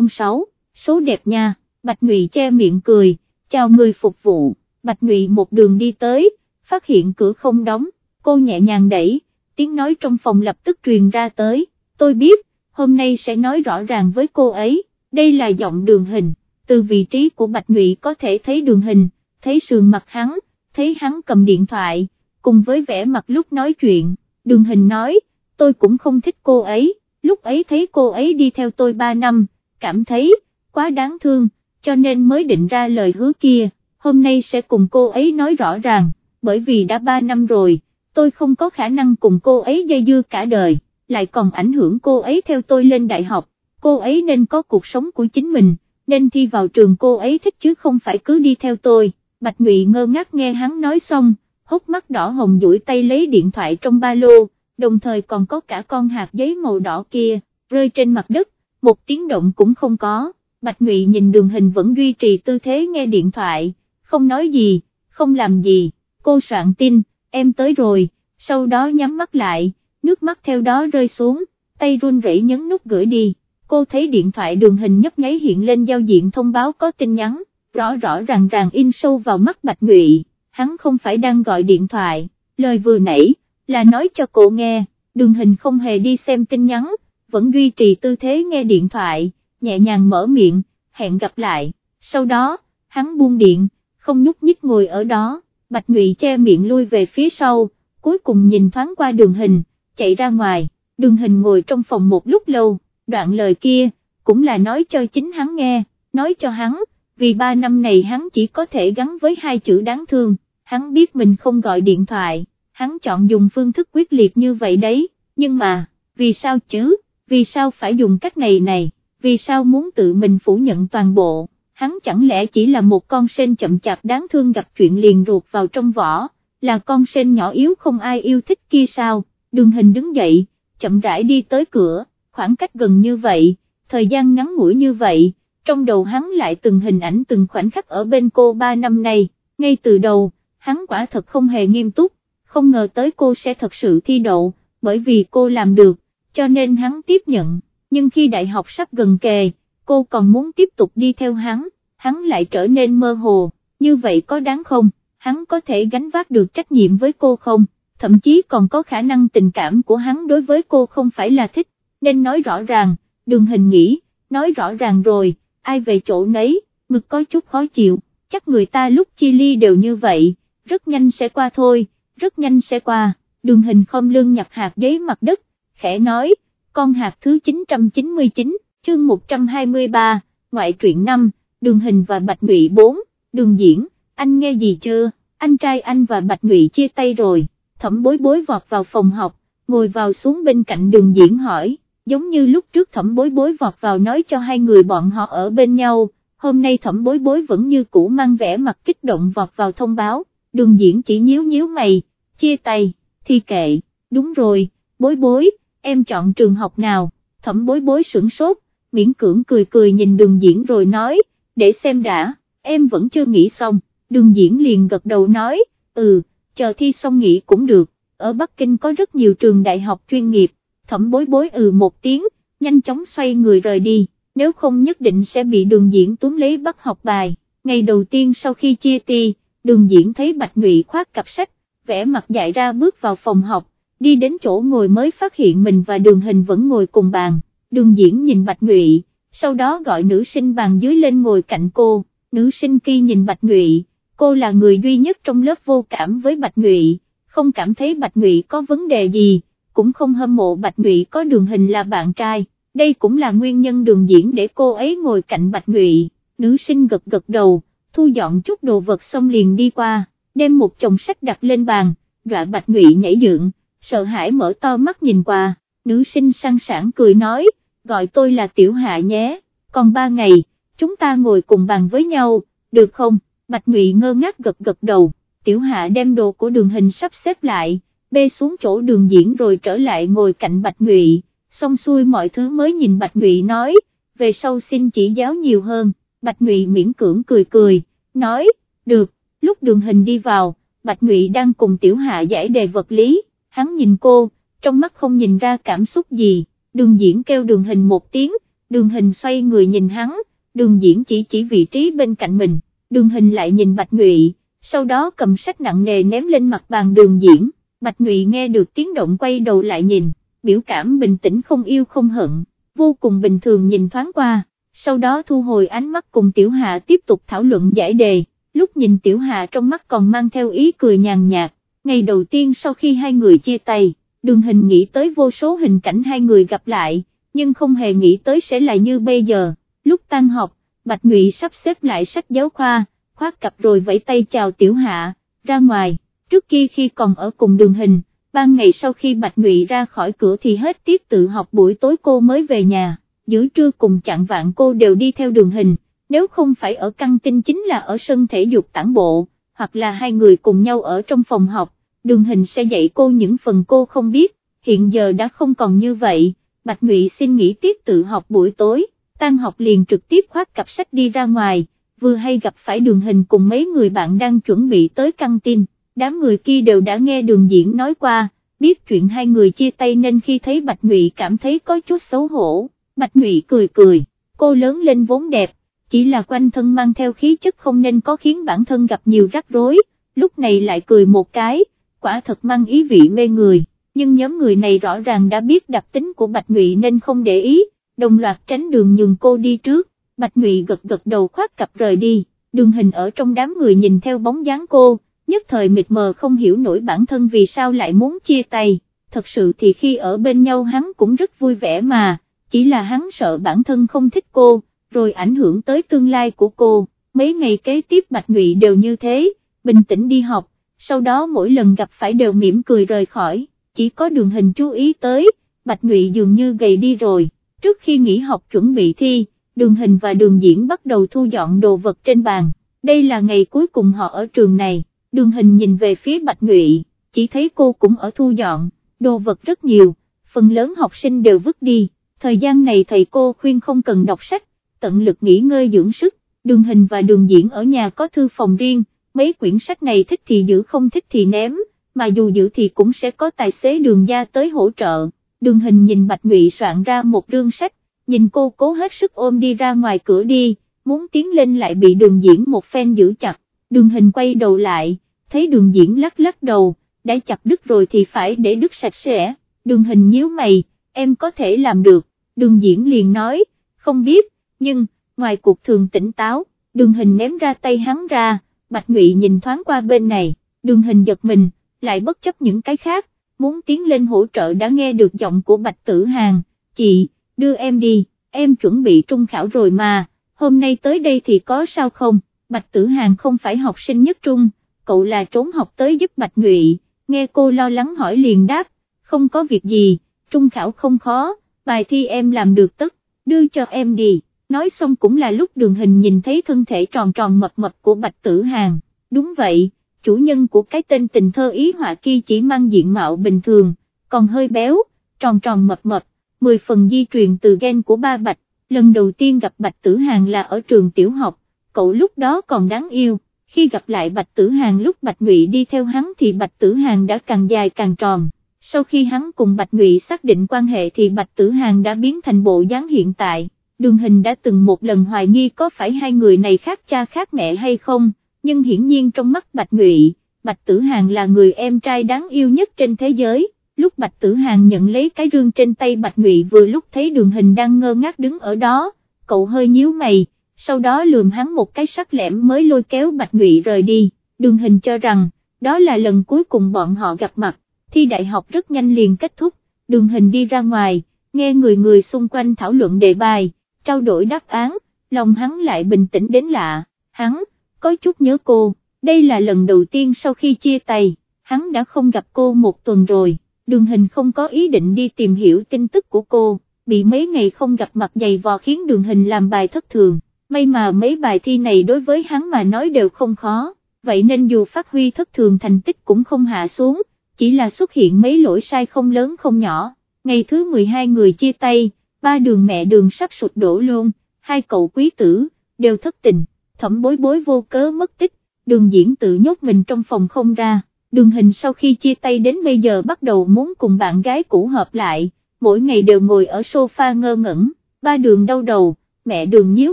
006, số đẹp nha, Bạch Ngụy che miệng cười, chào người phục vụ, Bạch Ngụy một đường đi tới, phát hiện cửa không đóng, cô nhẹ nhàng đẩy, tiếng nói trong phòng lập tức truyền ra tới, tôi biết, hôm nay sẽ nói rõ ràng với cô ấy, đây là giọng đường hình, từ vị trí của Bạch Ngụy có thể thấy đường hình, thấy sườn mặt hắn, thấy hắn cầm điện thoại, cùng với vẻ mặt lúc nói chuyện đường hình nói, tôi cũng không thích cô ấy, lúc ấy thấy cô ấy đi theo tôi 3 năm, cảm thấy, quá đáng thương, cho nên mới định ra lời hứa kia, hôm nay sẽ cùng cô ấy nói rõ ràng, bởi vì đã 3 năm rồi, tôi không có khả năng cùng cô ấy dây dưa cả đời, lại còn ảnh hưởng cô ấy theo tôi lên đại học, cô ấy nên có cuộc sống của chính mình, nên thi vào trường cô ấy thích chứ không phải cứ đi theo tôi, Bạch Ngụy ngơ ngác nghe hắn nói xong, hốc mắt đỏ hồng duỗi tay lấy điện thoại trong ba lô, đồng thời còn có cả con hạt giấy màu đỏ kia, rơi trên mặt đất, một tiếng động cũng không có, Bạch Ngụy nhìn đường hình vẫn duy trì tư thế nghe điện thoại, không nói gì, không làm gì, cô soạn tin, em tới rồi, sau đó nhắm mắt lại, nước mắt theo đó rơi xuống, tay run rẩy nhấn nút gửi đi, cô thấy điện thoại đường hình nhấp nháy hiện lên giao diện thông báo có tin nhắn, rõ rõ ràng ràng in sâu vào mắt Bạch Ngụy. Hắn không phải đang gọi điện thoại, lời vừa nãy, là nói cho cô nghe, đường hình không hề đi xem tin nhắn, vẫn duy trì tư thế nghe điện thoại, nhẹ nhàng mở miệng, hẹn gặp lại, sau đó, hắn buông điện, không nhúc nhích ngồi ở đó, Bạch Ngụy che miệng lui về phía sau, cuối cùng nhìn thoáng qua đường hình, chạy ra ngoài, đường hình ngồi trong phòng một lúc lâu, đoạn lời kia, cũng là nói cho chính hắn nghe, nói cho hắn, vì ba năm này hắn chỉ có thể gắn với hai chữ đáng thương, hắn biết mình không gọi điện thoại, hắn chọn dùng phương thức quyết liệt như vậy đấy, nhưng mà, vì sao chứ, vì sao phải dùng cách này này, vì sao muốn tự mình phủ nhận toàn bộ, hắn chẳng lẽ chỉ là một con sen chậm chạp đáng thương gặp chuyện liền ruột vào trong vỏ, là con sen nhỏ yếu không ai yêu thích kia sao, đường hình đứng dậy, chậm rãi đi tới cửa, khoảng cách gần như vậy, thời gian ngắn ngủi như vậy, trong đầu hắn lại từng hình ảnh từng khoảnh khắc ở bên cô ba năm nay, ngay từ đầu, hắn quả thật không hề nghiêm túc, không ngờ tới cô sẽ thật sự thi đậu, bởi vì cô làm được, cho nên hắn tiếp nhận, nhưng khi đại học sắp gần kề, cô còn muốn tiếp tục đi theo hắn, hắn lại trở nên mơ hồ, như vậy có đáng không, hắn có thể gánh vác được trách nhiệm với cô không, thậm chí còn có khả năng tình cảm của hắn đối với cô không phải là thích, nên nói rõ ràng, đường hình nghĩ, nói rõ ràng rồi, ai về chỗ nấy, ngực có chút khó chịu, chắc người ta lúc chia ly đều như vậy, rất nhanh sẽ qua thôi, rất nhanh sẽ qua, đường hình không lương nhặt hạt giấy mặt đất, khẽ nói, con hạt thứ 999, chương 123, ngoại truyện 5, đường hình và bạch ngụy 4, đường diễn, anh nghe gì chưa, anh trai anh và bạch ngụy chia tay rồi, thẩm bối bối vọt vào phòng học, ngồi vào xuống bên cạnh đường diễn hỏi, giống như lúc trước thẩm bối bối vọt vào nói cho hai người bọn họ ở bên nhau, hôm nay thẩm bối bối vẫn như cũ mang vẻ mặt kích động vọt vào thông báo, đường diễn chỉ nhíu nhíu mày, chia tay, thi kệ, đúng rồi, bối bối, em chọn trường học nào, thẩm bối bối sửng sốt, miễn cưỡng cười cười nhìn đường diễn rồi nói, để xem đã, em vẫn chưa nghĩ xong, đường diễn liền gật đầu nói, ừ, chờ thi xong nghỉ cũng được, ở Bắc Kinh có rất nhiều trường đại học chuyên nghiệp, thẩm bối bối ừ một tiếng, nhanh chóng xoay người rời đi, nếu không nhất định sẽ bị đường diễn túm lấy bắt học bài, ngày đầu tiên sau khi chia ti, đường diễn thấy Bạch Ngụy khoác cặp sách, vẽ mặt dại ra bước vào phòng học, đi đến chỗ ngồi mới phát hiện mình và đường hình vẫn ngồi cùng bàn, đường diễn nhìn Bạch Ngụy, sau đó gọi nữ sinh bàn dưới lên ngồi cạnh cô, nữ sinh kia nhìn Bạch Ngụy, cô là người duy nhất trong lớp vô cảm với Bạch Ngụy, không cảm thấy Bạch Ngụy có vấn đề gì, cũng không hâm mộ Bạch Ngụy có đường hình là bạn trai, đây cũng là nguyên nhân đường diễn để cô ấy ngồi cạnh Bạch Ngụy, nữ sinh gật gật đầu, thu dọn chút đồ vật xong liền đi qua, đem một chồng sách đặt lên bàn, dọa Bạch Ngụy nhảy dựng, sợ hãi mở to mắt nhìn qua, nữ sinh sang sảng cười nói, gọi tôi là Tiểu Hạ nhé, còn ba ngày, chúng ta ngồi cùng bàn với nhau, được không, Bạch Ngụy ngơ ngác gật gật đầu, Tiểu Hạ đem đồ của đường hình sắp xếp lại, bê xuống chỗ đường diễn rồi trở lại ngồi cạnh Bạch Ngụy, xong xuôi mọi thứ mới nhìn Bạch Ngụy nói, về sau xin chỉ giáo nhiều hơn, Bạch Ngụy miễn cưỡng cười cười, nói, được, lúc đường hình đi vào, Bạch Ngụy đang cùng Tiểu Hạ giải đề vật lý, hắn nhìn cô, trong mắt không nhìn ra cảm xúc gì, đường diễn kêu đường hình một tiếng, đường hình xoay người nhìn hắn, đường diễn chỉ chỉ vị trí bên cạnh mình, đường hình lại nhìn Bạch Ngụy, sau đó cầm sách nặng nề ném lên mặt bàn đường diễn, Bạch Ngụy nghe được tiếng động quay đầu lại nhìn, biểu cảm bình tĩnh không yêu không hận, vô cùng bình thường nhìn thoáng qua, sau đó thu hồi ánh mắt cùng Tiểu Hạ tiếp tục thảo luận giải đề, lúc nhìn Tiểu Hạ trong mắt còn mang theo ý cười nhàn nhạt, ngày đầu tiên sau khi hai người chia tay, đường hình nghĩ tới vô số hình cảnh hai người gặp lại, nhưng không hề nghĩ tới sẽ là như bây giờ, lúc tan học, Bạch Ngụy sắp xếp lại sách giáo khoa, khoác cặp rồi vẫy tay chào Tiểu Hạ, ra ngoài, trước kia khi còn ở cùng đường hình, ban ngày sau khi Bạch Ngụy ra khỏi cửa thì hết tiết tự học buổi tối cô mới về nhà, giữa trưa cùng chặn vạn cô đều đi theo đường hình, nếu không phải ở căng tin chính là ở sân thể dục tản bộ, hoặc là hai người cùng nhau ở trong phòng học, đường hình sẽ dạy cô những phần cô không biết, hiện giờ đã không còn như vậy, Bạch Ngụy xin nghỉ tiếp tự học buổi tối, tan học liền trực tiếp khoát cặp sách đi ra ngoài, vừa hay gặp phải đường hình cùng mấy người bạn đang chuẩn bị tới căng tin, đám người kia đều đã nghe đường diễn nói qua, biết chuyện hai người chia tay nên khi thấy Bạch Ngụy cảm thấy có chút xấu hổ, Bạch Ngụy cười cười, cô lớn lên vốn đẹp, chỉ là quanh thân mang theo khí chất không nên có khiến bản thân gặp nhiều rắc rối, lúc này lại cười một cái, quả thật mang ý vị mê người, nhưng nhóm người này rõ ràng đã biết đặc tính của Bạch Ngụy nên không để ý, đồng loạt tránh đường nhường cô đi trước, Bạch Ngụy gật gật đầu khoát cặp rời đi, đường hình ở trong đám người nhìn theo bóng dáng cô, nhất thời mịt mờ không hiểu nổi bản thân vì sao lại muốn chia tay, thật sự thì khi ở bên nhau hắn cũng rất vui vẻ mà, chỉ là hắn sợ bản thân không thích cô, rồi ảnh hưởng tới tương lai của cô, mấy ngày kế tiếp Bạch Ngụy đều như thế, bình tĩnh đi học, sau đó mỗi lần gặp phải đều mỉm cười rời khỏi, chỉ có đường hình chú ý tới, Bạch Ngụy dường như gầy đi rồi, trước khi nghỉ học chuẩn bị thi, đường hình và đường diễn bắt đầu thu dọn đồ vật trên bàn, đây là ngày cuối cùng họ ở trường này, đường hình nhìn về phía Bạch Ngụy, chỉ thấy cô cũng ở thu dọn, đồ vật rất nhiều, phần lớn học sinh đều vứt đi, thời gian này thầy cô khuyên không cần đọc sách, tận lực nghỉ ngơi dưỡng sức, đường hình và đường diễn ở nhà có thư phòng riêng, mấy quyển sách này thích thì giữ không thích thì ném, mà dù giữ thì cũng sẽ có tài xế đường gia tới hỗ trợ, đường hình nhìn Bạch Ngụy soạn ra một rương sách, nhìn cô cố hết sức ôm đi ra ngoài cửa đi, muốn tiến lên lại bị đường diễn một phen giữ chặt, đường hình quay đầu lại, thấy đường diễn lắc lắc đầu, đã chặt đứt rồi thì phải để đứt sạch sẽ, đường hình nhíu mày, em có thể làm được, đường diễn liền nói, không biết, nhưng, ngoài cuộc thường tỉnh táo, đường hình ném ra tay hắn ra, Bạch Ngụy nhìn thoáng qua bên này, đường hình giật mình, lại bất chấp những cái khác, muốn tiến lên hỗ trợ đã nghe được giọng của Bạch Tử Hàng, chị, đưa em đi, em chuẩn bị trung khảo rồi mà, hôm nay tới đây thì có sao không, Bạch Tử Hàng không phải học sinh nhất trung, cậu là trốn học tới giúp Bạch Ngụy, nghe cô lo lắng hỏi liền đáp, không có việc gì, trung khảo không khó, bài thi em làm được tất, đưa cho em đi, nói xong cũng là lúc đường hình nhìn thấy thân thể tròn tròn mập mập của Bạch Tử Hàng, đúng vậy, chủ nhân của cái tên tình thơ ý họa kia chỉ mang diện mạo bình thường, còn hơi béo, tròn tròn mập mập, 10 phần di truyền từ gen của ba Bạch, lần đầu tiên gặp Bạch Tử Hàng là ở trường tiểu học, cậu lúc đó còn đáng yêu, khi gặp lại Bạch Tử Hàng lúc Bạch Ngụy đi theo hắn thì Bạch Tử Hàng đã càng dài càng tròn, sau khi hắn cùng Bạch Ngụy xác định quan hệ thì Bạch Tử Hàng đã biến thành bộ dáng hiện tại, đường hình đã từng một lần hoài nghi có phải hai người này khác cha khác mẹ hay không, nhưng hiển nhiên trong mắt Bạch Ngụy, Bạch Tử Hàng là người em trai đáng yêu nhất trên thế giới. Lúc Bạch Tử Hàng nhận lấy cái rương trên tay Bạch Ngụy vừa lúc thấy đường hình đang ngơ ngác đứng ở đó, cậu hơi nhíu mày, sau đó lườm hắn một cái sắc lẻm mới lôi kéo Bạch Ngụy rời đi, đường hình cho rằng, đó là lần cuối cùng bọn họ gặp mặt, thi đại học rất nhanh liền kết thúc, đường hình đi ra ngoài, nghe người người xung quanh thảo luận đề bài, trao đổi đáp án, lòng hắn lại bình tĩnh đến lạ, hắn, có chút nhớ cô, đây là lần đầu tiên sau khi chia tay, hắn đã không gặp cô một tuần rồi, đường hình không có ý định đi tìm hiểu tin tức của cô, bị mấy ngày không gặp mặt dày vò khiến đường hình làm bài thất thường, may mà mấy bài thi này đối với hắn mà nói đều không khó, vậy nên dù phát huy thất thường thành tích cũng không hạ xuống, chỉ là xuất hiện mấy lỗi sai không lớn không nhỏ, ngày thứ 12 người chia tay, ba đường mẹ đường sắp sụt đổ luôn, hai cậu quý tử, đều thất tình. Thẩm bối bối vô cớ mất tích, đường diễn tự nhốt mình trong phòng không ra, đường hình sau khi chia tay đến bây giờ bắt đầu muốn cùng bạn gái cũ hợp lại, mỗi ngày đều ngồi ở sofa ngơ ngẩn, ba đường đau đầu, mẹ đường nhíu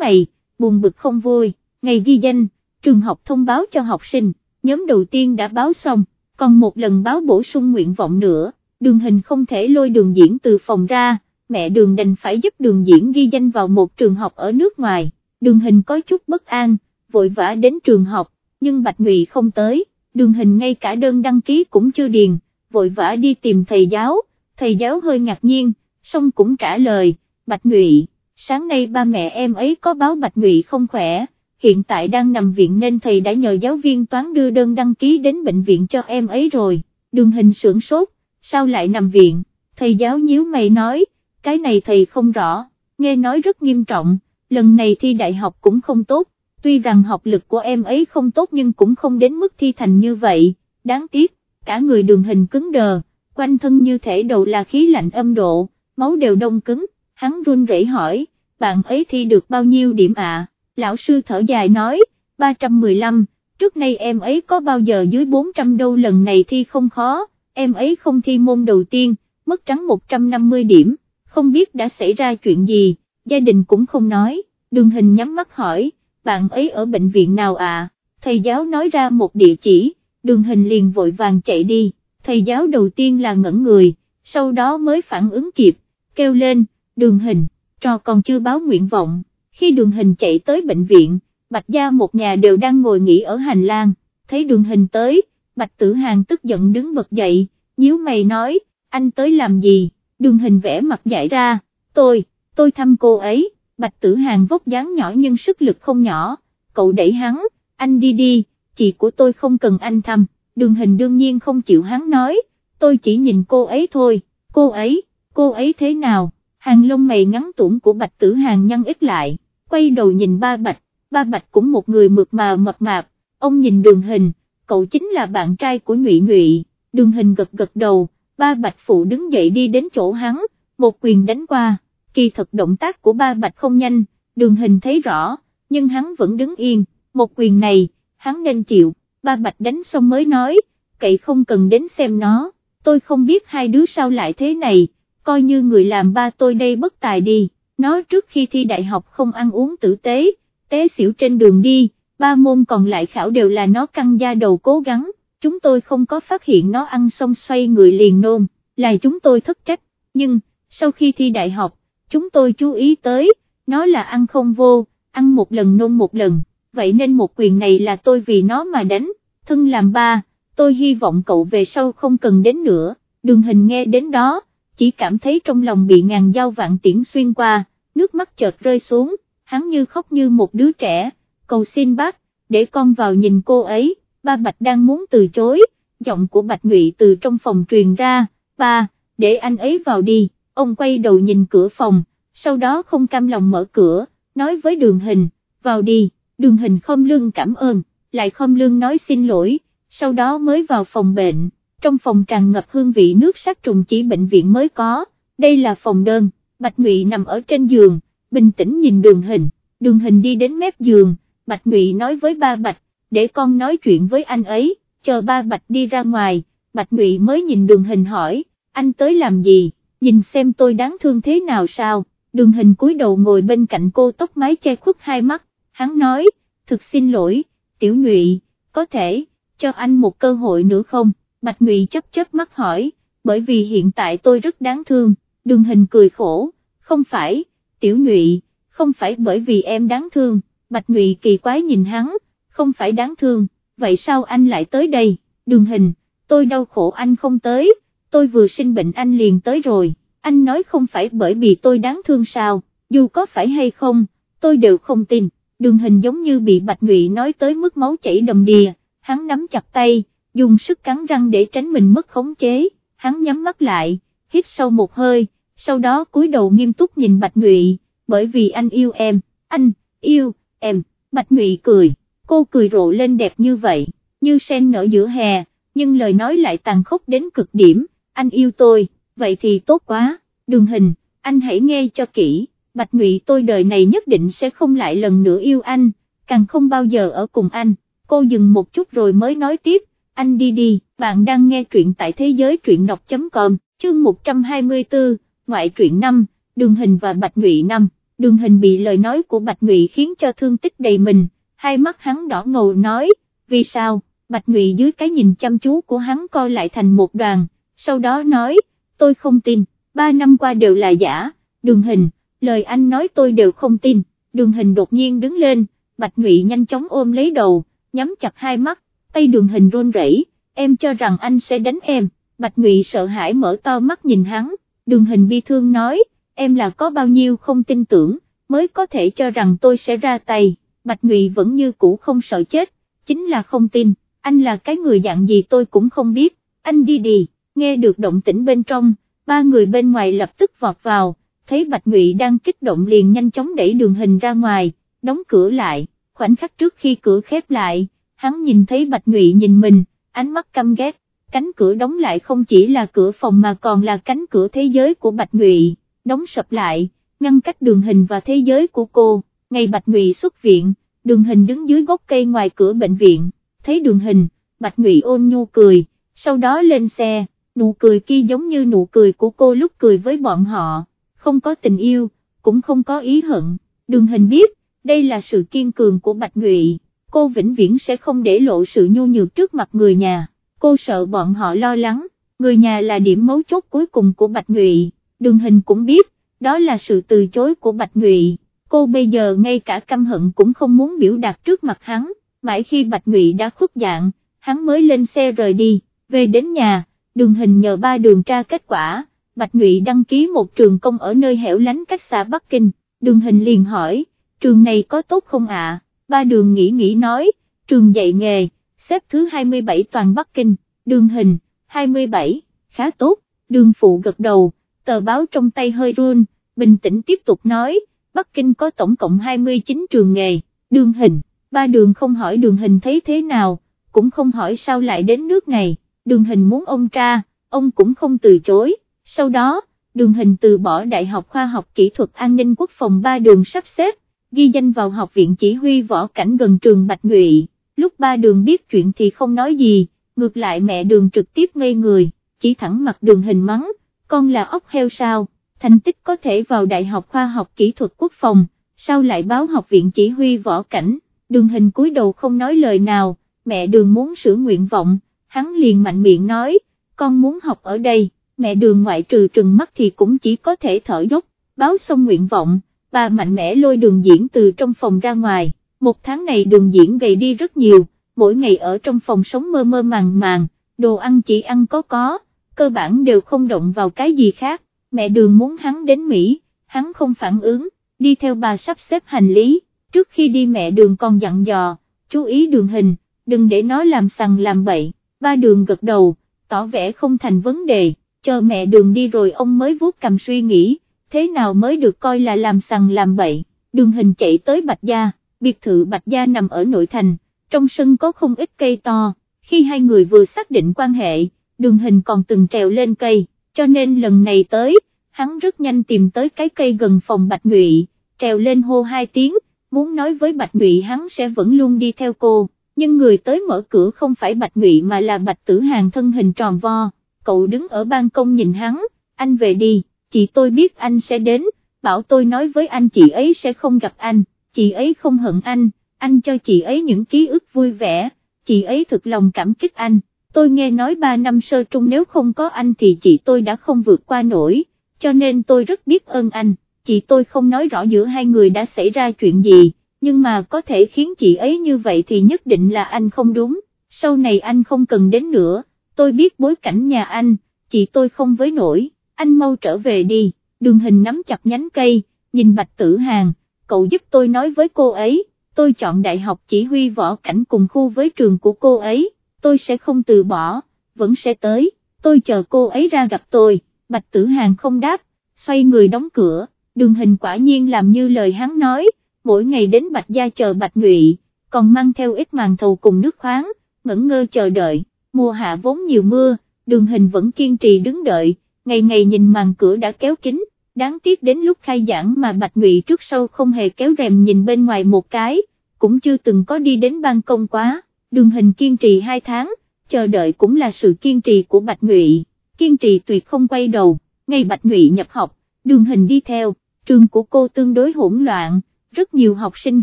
mày, buồn bực không vui, ngày ghi danh, trường học thông báo cho học sinh, nhóm đầu tiên đã báo xong, còn một lần báo bổ sung nguyện vọng nữa, đường hình không thể lôi đường diễn từ phòng ra, mẹ đường đành phải giúp đường diễn ghi danh vào một trường học ở nước ngoài. Đường hình có chút bất an, vội vã đến trường học, nhưng Bạch Ngụy không tới, đường hình ngay cả đơn đăng ký cũng chưa điền, vội vã đi tìm thầy giáo, thầy giáo hơi ngạc nhiên, xong cũng trả lời, Bạch Ngụy, sáng nay ba mẹ em ấy có báo Bạch Ngụy không khỏe, hiện tại đang nằm viện nên thầy đã nhờ giáo viên toán đưa đơn đăng ký đến bệnh viện cho em ấy rồi, đường hình sưởng sốt, sao lại nằm viện, thầy giáo nhíu mày nói, cái này thầy không rõ, nghe nói rất nghiêm trọng lần này thi đại học cũng không tốt, tuy rằng học lực của em ấy không tốt nhưng cũng không đến mức thi thành như vậy, đáng tiếc, cả người đường hình cứng đờ, quanh thân như thể đầu là khí lạnh âm độ, máu đều đông cứng, hắn run rẩy hỏi, bạn ấy thi được bao nhiêu điểm ạ, lão sư thở dài nói, 315, trước nay em ấy có bao giờ dưới 400 đâu lần này thi không khó, em ấy không thi môn đầu tiên, mất trắng 150 điểm, không biết đã xảy ra chuyện gì gia đình cũng không nói, đường hình nhắm mắt hỏi, bạn ấy ở bệnh viện nào à, thầy giáo nói ra một địa chỉ, đường hình liền vội vàng chạy đi, thầy giáo đầu tiên là ngẩn người, sau đó mới phản ứng kịp, kêu lên, đường hình, trò còn chưa báo nguyện vọng, khi đường hình chạy tới bệnh viện, Bạch Gia một nhà đều đang ngồi nghỉ ở hành lang, thấy đường hình tới, Bạch Tử Hàng tức giận đứng bật dậy, nhíu mày nói, anh tới làm gì, đường hình vẽ mặt giải ra, tôi, tôi thăm cô ấy, Bạch Tử Hàng vóc dáng nhỏ nhưng sức lực không nhỏ, cậu đẩy hắn, anh đi đi, chị của tôi không cần anh thăm, đường hình đương nhiên không chịu hắn nói, tôi chỉ nhìn cô ấy thôi, cô ấy, cô ấy thế nào, hàng lông mày ngắn tủm của Bạch Tử Hàng nhăn ít lại, quay đầu nhìn ba Bạch, ba Bạch cũng một người mượt mà mập mạp, ông nhìn đường hình, cậu chính là bạn trai của nhụy nhụy, đường hình gật gật đầu, ba Bạch phụ đứng dậy đi đến chỗ hắn, một quyền đánh qua, kỳ thật động tác của ba Bạch không nhanh, đường hình thấy rõ, nhưng hắn vẫn đứng yên, một quyền này, hắn nên chịu, ba Bạch đánh xong mới nói, cậy không cần đến xem nó, tôi không biết hai đứa sao lại thế này, coi như người làm ba tôi đây bất tài đi, nó trước khi thi đại học không ăn uống tử tế, tế xỉu trên đường đi, ba môn còn lại khảo đều là nó căng da đầu cố gắng, chúng tôi không có phát hiện nó ăn xong xoay người liền nôn, là chúng tôi thất trách, nhưng, sau khi thi đại học, chúng tôi chú ý tới, nó là ăn không vô, ăn một lần nôn một lần, vậy nên một quyền này là tôi vì nó mà đánh, thân làm ba, tôi hy vọng cậu về sau không cần đến nữa, đường hình nghe đến đó, chỉ cảm thấy trong lòng bị ngàn dao vạn tiễn xuyên qua, nước mắt chợt rơi xuống, hắn như khóc như một đứa trẻ, cầu xin bác, để con vào nhìn cô ấy, ba Bạch đang muốn từ chối, giọng của Bạch Ngụy từ trong phòng truyền ra, ba, để anh ấy vào đi, ông quay đầu nhìn cửa phòng, sau đó không cam lòng mở cửa, nói với đường hình, vào đi, đường hình không lương cảm ơn, lại không lương nói xin lỗi, sau đó mới vào phòng bệnh, trong phòng tràn ngập hương vị nước sát trùng chỉ bệnh viện mới có, đây là phòng đơn, Bạch Ngụy nằm ở trên giường, bình tĩnh nhìn đường hình, đường hình đi đến mép giường, Bạch Ngụy nói với ba Bạch, để con nói chuyện với anh ấy, chờ ba Bạch đi ra ngoài, Bạch Ngụy mới nhìn đường hình hỏi, anh tới làm gì, nhìn xem tôi đáng thương thế nào sao, đường hình cúi đầu ngồi bên cạnh cô tóc mái che khuất hai mắt, hắn nói, thực xin lỗi, tiểu Ngụy, có thể, cho anh một cơ hội nữa không, Bạch Ngụy chấp chấp mắt hỏi, bởi vì hiện tại tôi rất đáng thương, đường hình cười khổ, không phải, tiểu Ngụy, không phải bởi vì em đáng thương, Bạch Ngụy kỳ quái nhìn hắn, không phải đáng thương, vậy sao anh lại tới đây, đường hình, tôi đau khổ anh không tới, tôi vừa sinh bệnh anh liền tới rồi, anh nói không phải bởi vì tôi đáng thương sao, dù có phải hay không, tôi đều không tin, đường hình giống như bị Bạch Ngụy nói tới mức máu chảy đầm đìa, hắn nắm chặt tay, dùng sức cắn răng để tránh mình mất khống chế, hắn nhắm mắt lại, hít sâu một hơi, sau đó cúi đầu nghiêm túc nhìn Bạch Ngụy, bởi vì anh yêu em, anh, yêu, em, Bạch Ngụy cười, cô cười rộ lên đẹp như vậy, như sen nở giữa hè, nhưng lời nói lại tàn khốc đến cực điểm, anh yêu tôi, vậy thì tốt quá, đường hình, anh hãy nghe cho kỹ, Bạch Ngụy tôi đời này nhất định sẽ không lại lần nữa yêu anh, càng không bao giờ ở cùng anh, cô dừng một chút rồi mới nói tiếp, anh đi đi, bạn đang nghe truyện tại thế giới truyện đọc.com, chương 124, ngoại truyện năm đường hình và Bạch Ngụy năm. Đường hình bị lời nói của Bạch Ngụy khiến cho thương tích đầy mình, hai mắt hắn đỏ ngầu nói, vì sao, Bạch Ngụy dưới cái nhìn chăm chú của hắn co lại thành một đoàn, sau đó nói, tôi không tin, ba năm qua đều là giả, đường hình, lời anh nói tôi đều không tin, đường hình đột nhiên đứng lên, Bạch Ngụy nhanh chóng ôm lấy đầu, nhắm chặt hai mắt, tay đường hình run rẩy, em cho rằng anh sẽ đánh em, Bạch Ngụy sợ hãi mở to mắt nhìn hắn, đường hình bi thương nói, em là có bao nhiêu không tin tưởng, mới có thể cho rằng tôi sẽ ra tay, Bạch Ngụy vẫn như cũ không sợ chết, chính là không tin, anh là cái người dạng gì tôi cũng không biết, anh đi đi, nghe được động tĩnh bên trong, ba người bên ngoài lập tức vọt vào, thấy Bạch Ngụy đang kích động liền nhanh chóng đẩy đường hình ra ngoài, đóng cửa lại, khoảnh khắc trước khi cửa khép lại, hắn nhìn thấy Bạch Ngụy nhìn mình, ánh mắt căm ghét, cánh cửa đóng lại không chỉ là cửa phòng mà còn là cánh cửa thế giới của Bạch Ngụy, đóng sập lại, ngăn cách đường hình và thế giới của cô, ngày Bạch Ngụy xuất viện, đường hình đứng dưới gốc cây ngoài cửa bệnh viện, thấy đường hình, Bạch Ngụy ôn nhu cười, sau đó lên xe, nụ cười kia giống như nụ cười của cô lúc cười với bọn họ, không có tình yêu, cũng không có ý hận, đường hình biết, đây là sự kiên cường của Bạch Ngụy. Cô vĩnh viễn sẽ không để lộ sự nhu nhược trước mặt người nhà, cô sợ bọn họ lo lắng, người nhà là điểm mấu chốt cuối cùng của Bạch Nhụy, đường hình cũng biết, đó là sự từ chối của Bạch Nhụy, cô bây giờ ngay cả căm hận cũng không muốn biểu đạt trước mặt hắn, mãi khi Bạch Nhụy đã khuất dạng, hắn mới lên xe rời đi, về đến nhà, đường hình nhờ ba đường tra kết quả, Bạch Nhụy đăng ký một trường công ở nơi hẻo lánh cách xa Bắc Kinh, đường hình liền hỏi, trường này có tốt không ạ, ba đường nghĩ nghĩ nói, trường dạy nghề, xếp thứ 27 toàn Bắc Kinh, đường hình, 27, khá tốt, đường phụ gật đầu, tờ báo trong tay hơi run, bình tĩnh tiếp tục nói, Bắc Kinh có tổng cộng 29 trường nghề, đường hình, ba đường không hỏi đường hình thấy thế nào, cũng không hỏi sao lại đến nước này, đường hình muốn ông tra, ông cũng không từ chối, sau đó, đường hình từ bỏ Đại học Khoa học Kỹ thuật An ninh Quốc phòng ba đường sắp xếp, ghi danh vào học viện chỉ huy võ cảnh gần trường Bạch Ngụy, lúc ba đường biết chuyện thì không nói gì, ngược lại mẹ đường trực tiếp ngây người, chỉ thẳng mặt đường hình mắng, con là ốc heo sao, thành tích có thể vào Đại học Khoa học Kỹ thuật Quốc phòng, sao lại báo học viện chỉ huy võ cảnh, đường hình cúi đầu không nói lời nào, mẹ đường muốn sửa nguyện vọng, hắn liền mạnh miệng nói, con muốn học ở đây, mẹ đường ngoại trừ trừng mắt thì cũng chỉ có thể thở dốc, báo xong nguyện vọng, bà mạnh mẽ lôi đường diễn từ trong phòng ra ngoài, một tháng này đường diễn gầy đi rất nhiều, mỗi ngày ở trong phòng sống mơ mơ màng màng, đồ ăn chỉ ăn có có, cơ bản đều không động vào cái gì khác, mẹ đường muốn hắn đến Mỹ, hắn không phản ứng, đi theo bà sắp xếp hành lý, trước khi đi mẹ đường còn dặn dò, chú ý đường hình, đừng để nó làm sằng làm bậy, ba đường gật đầu, tỏ vẻ không thành vấn đề, chờ mẹ đường đi rồi ông mới vuốt cầm suy nghĩ, thế nào mới được coi là làm sằng làm bậy, đường hình chạy tới Bạch Gia, biệt thự Bạch Gia nằm ở nội thành, trong sân có không ít cây to, khi hai người vừa xác định quan hệ, đường hình còn từng trèo lên cây, cho nên lần này tới, hắn rất nhanh tìm tới cái cây gần phòng Bạch Nhụy, trèo lên hô hai tiếng, muốn nói với Bạch Nhụy hắn sẽ vẫn luôn đi theo cô, nhưng người tới mở cửa không phải Bạch Nhụy mà là Bạch Tử Hàng thân hình tròn vo, cậu đứng ở ban công nhìn hắn, anh về đi, chị tôi biết anh sẽ đến, bảo tôi nói với anh chị ấy sẽ không gặp anh, chị ấy không hận anh, anh cho chị ấy những ký ức vui vẻ, chị ấy thực lòng cảm kích anh, tôi nghe nói 3 năm sơ trung nếu không có anh thì chị tôi đã không vượt qua nổi, cho nên tôi rất biết ơn anh, chị tôi không nói rõ giữa hai người đã xảy ra chuyện gì, nhưng mà có thể khiến chị ấy như vậy thì nhất định là anh không đúng, sau này anh không cần đến nữa, tôi biết bối cảnh nhà anh, chị tôi không với nổi, anh mau trở về đi, đường hình nắm chặt nhánh cây, nhìn bạch tử hàng, cậu giúp tôi nói với cô ấy, tôi chọn đại học chỉ huy võ cảnh cùng khu với trường của cô ấy, tôi sẽ không từ bỏ, vẫn sẽ tới, tôi chờ cô ấy ra gặp tôi, bạch tử hàng không đáp, xoay người đóng cửa, đường hình quả nhiên làm như lời hắn nói, mỗi ngày đến bạch gia chờ bạch ngụy, còn mang theo ít màn thầu cùng nước khoáng, ngẩn ngơ chờ đợi, mùa hạ vốn nhiều mưa, đường hình vẫn kiên trì đứng đợi, ngày ngày nhìn màn cửa đã kéo kín, đáng tiếc đến lúc khai giảng mà bạch ngụy trước sau không hề kéo rèm nhìn bên ngoài một cái, cũng chưa từng có đi đến ban công quá, đường hình kiên trì hai tháng, chờ đợi cũng là sự kiên trì của bạch ngụy, kiên trì tuyệt không quay đầu, ngay bạch ngụy nhập học, đường hình đi theo, trường của cô tương đối hỗn loạn rất nhiều học sinh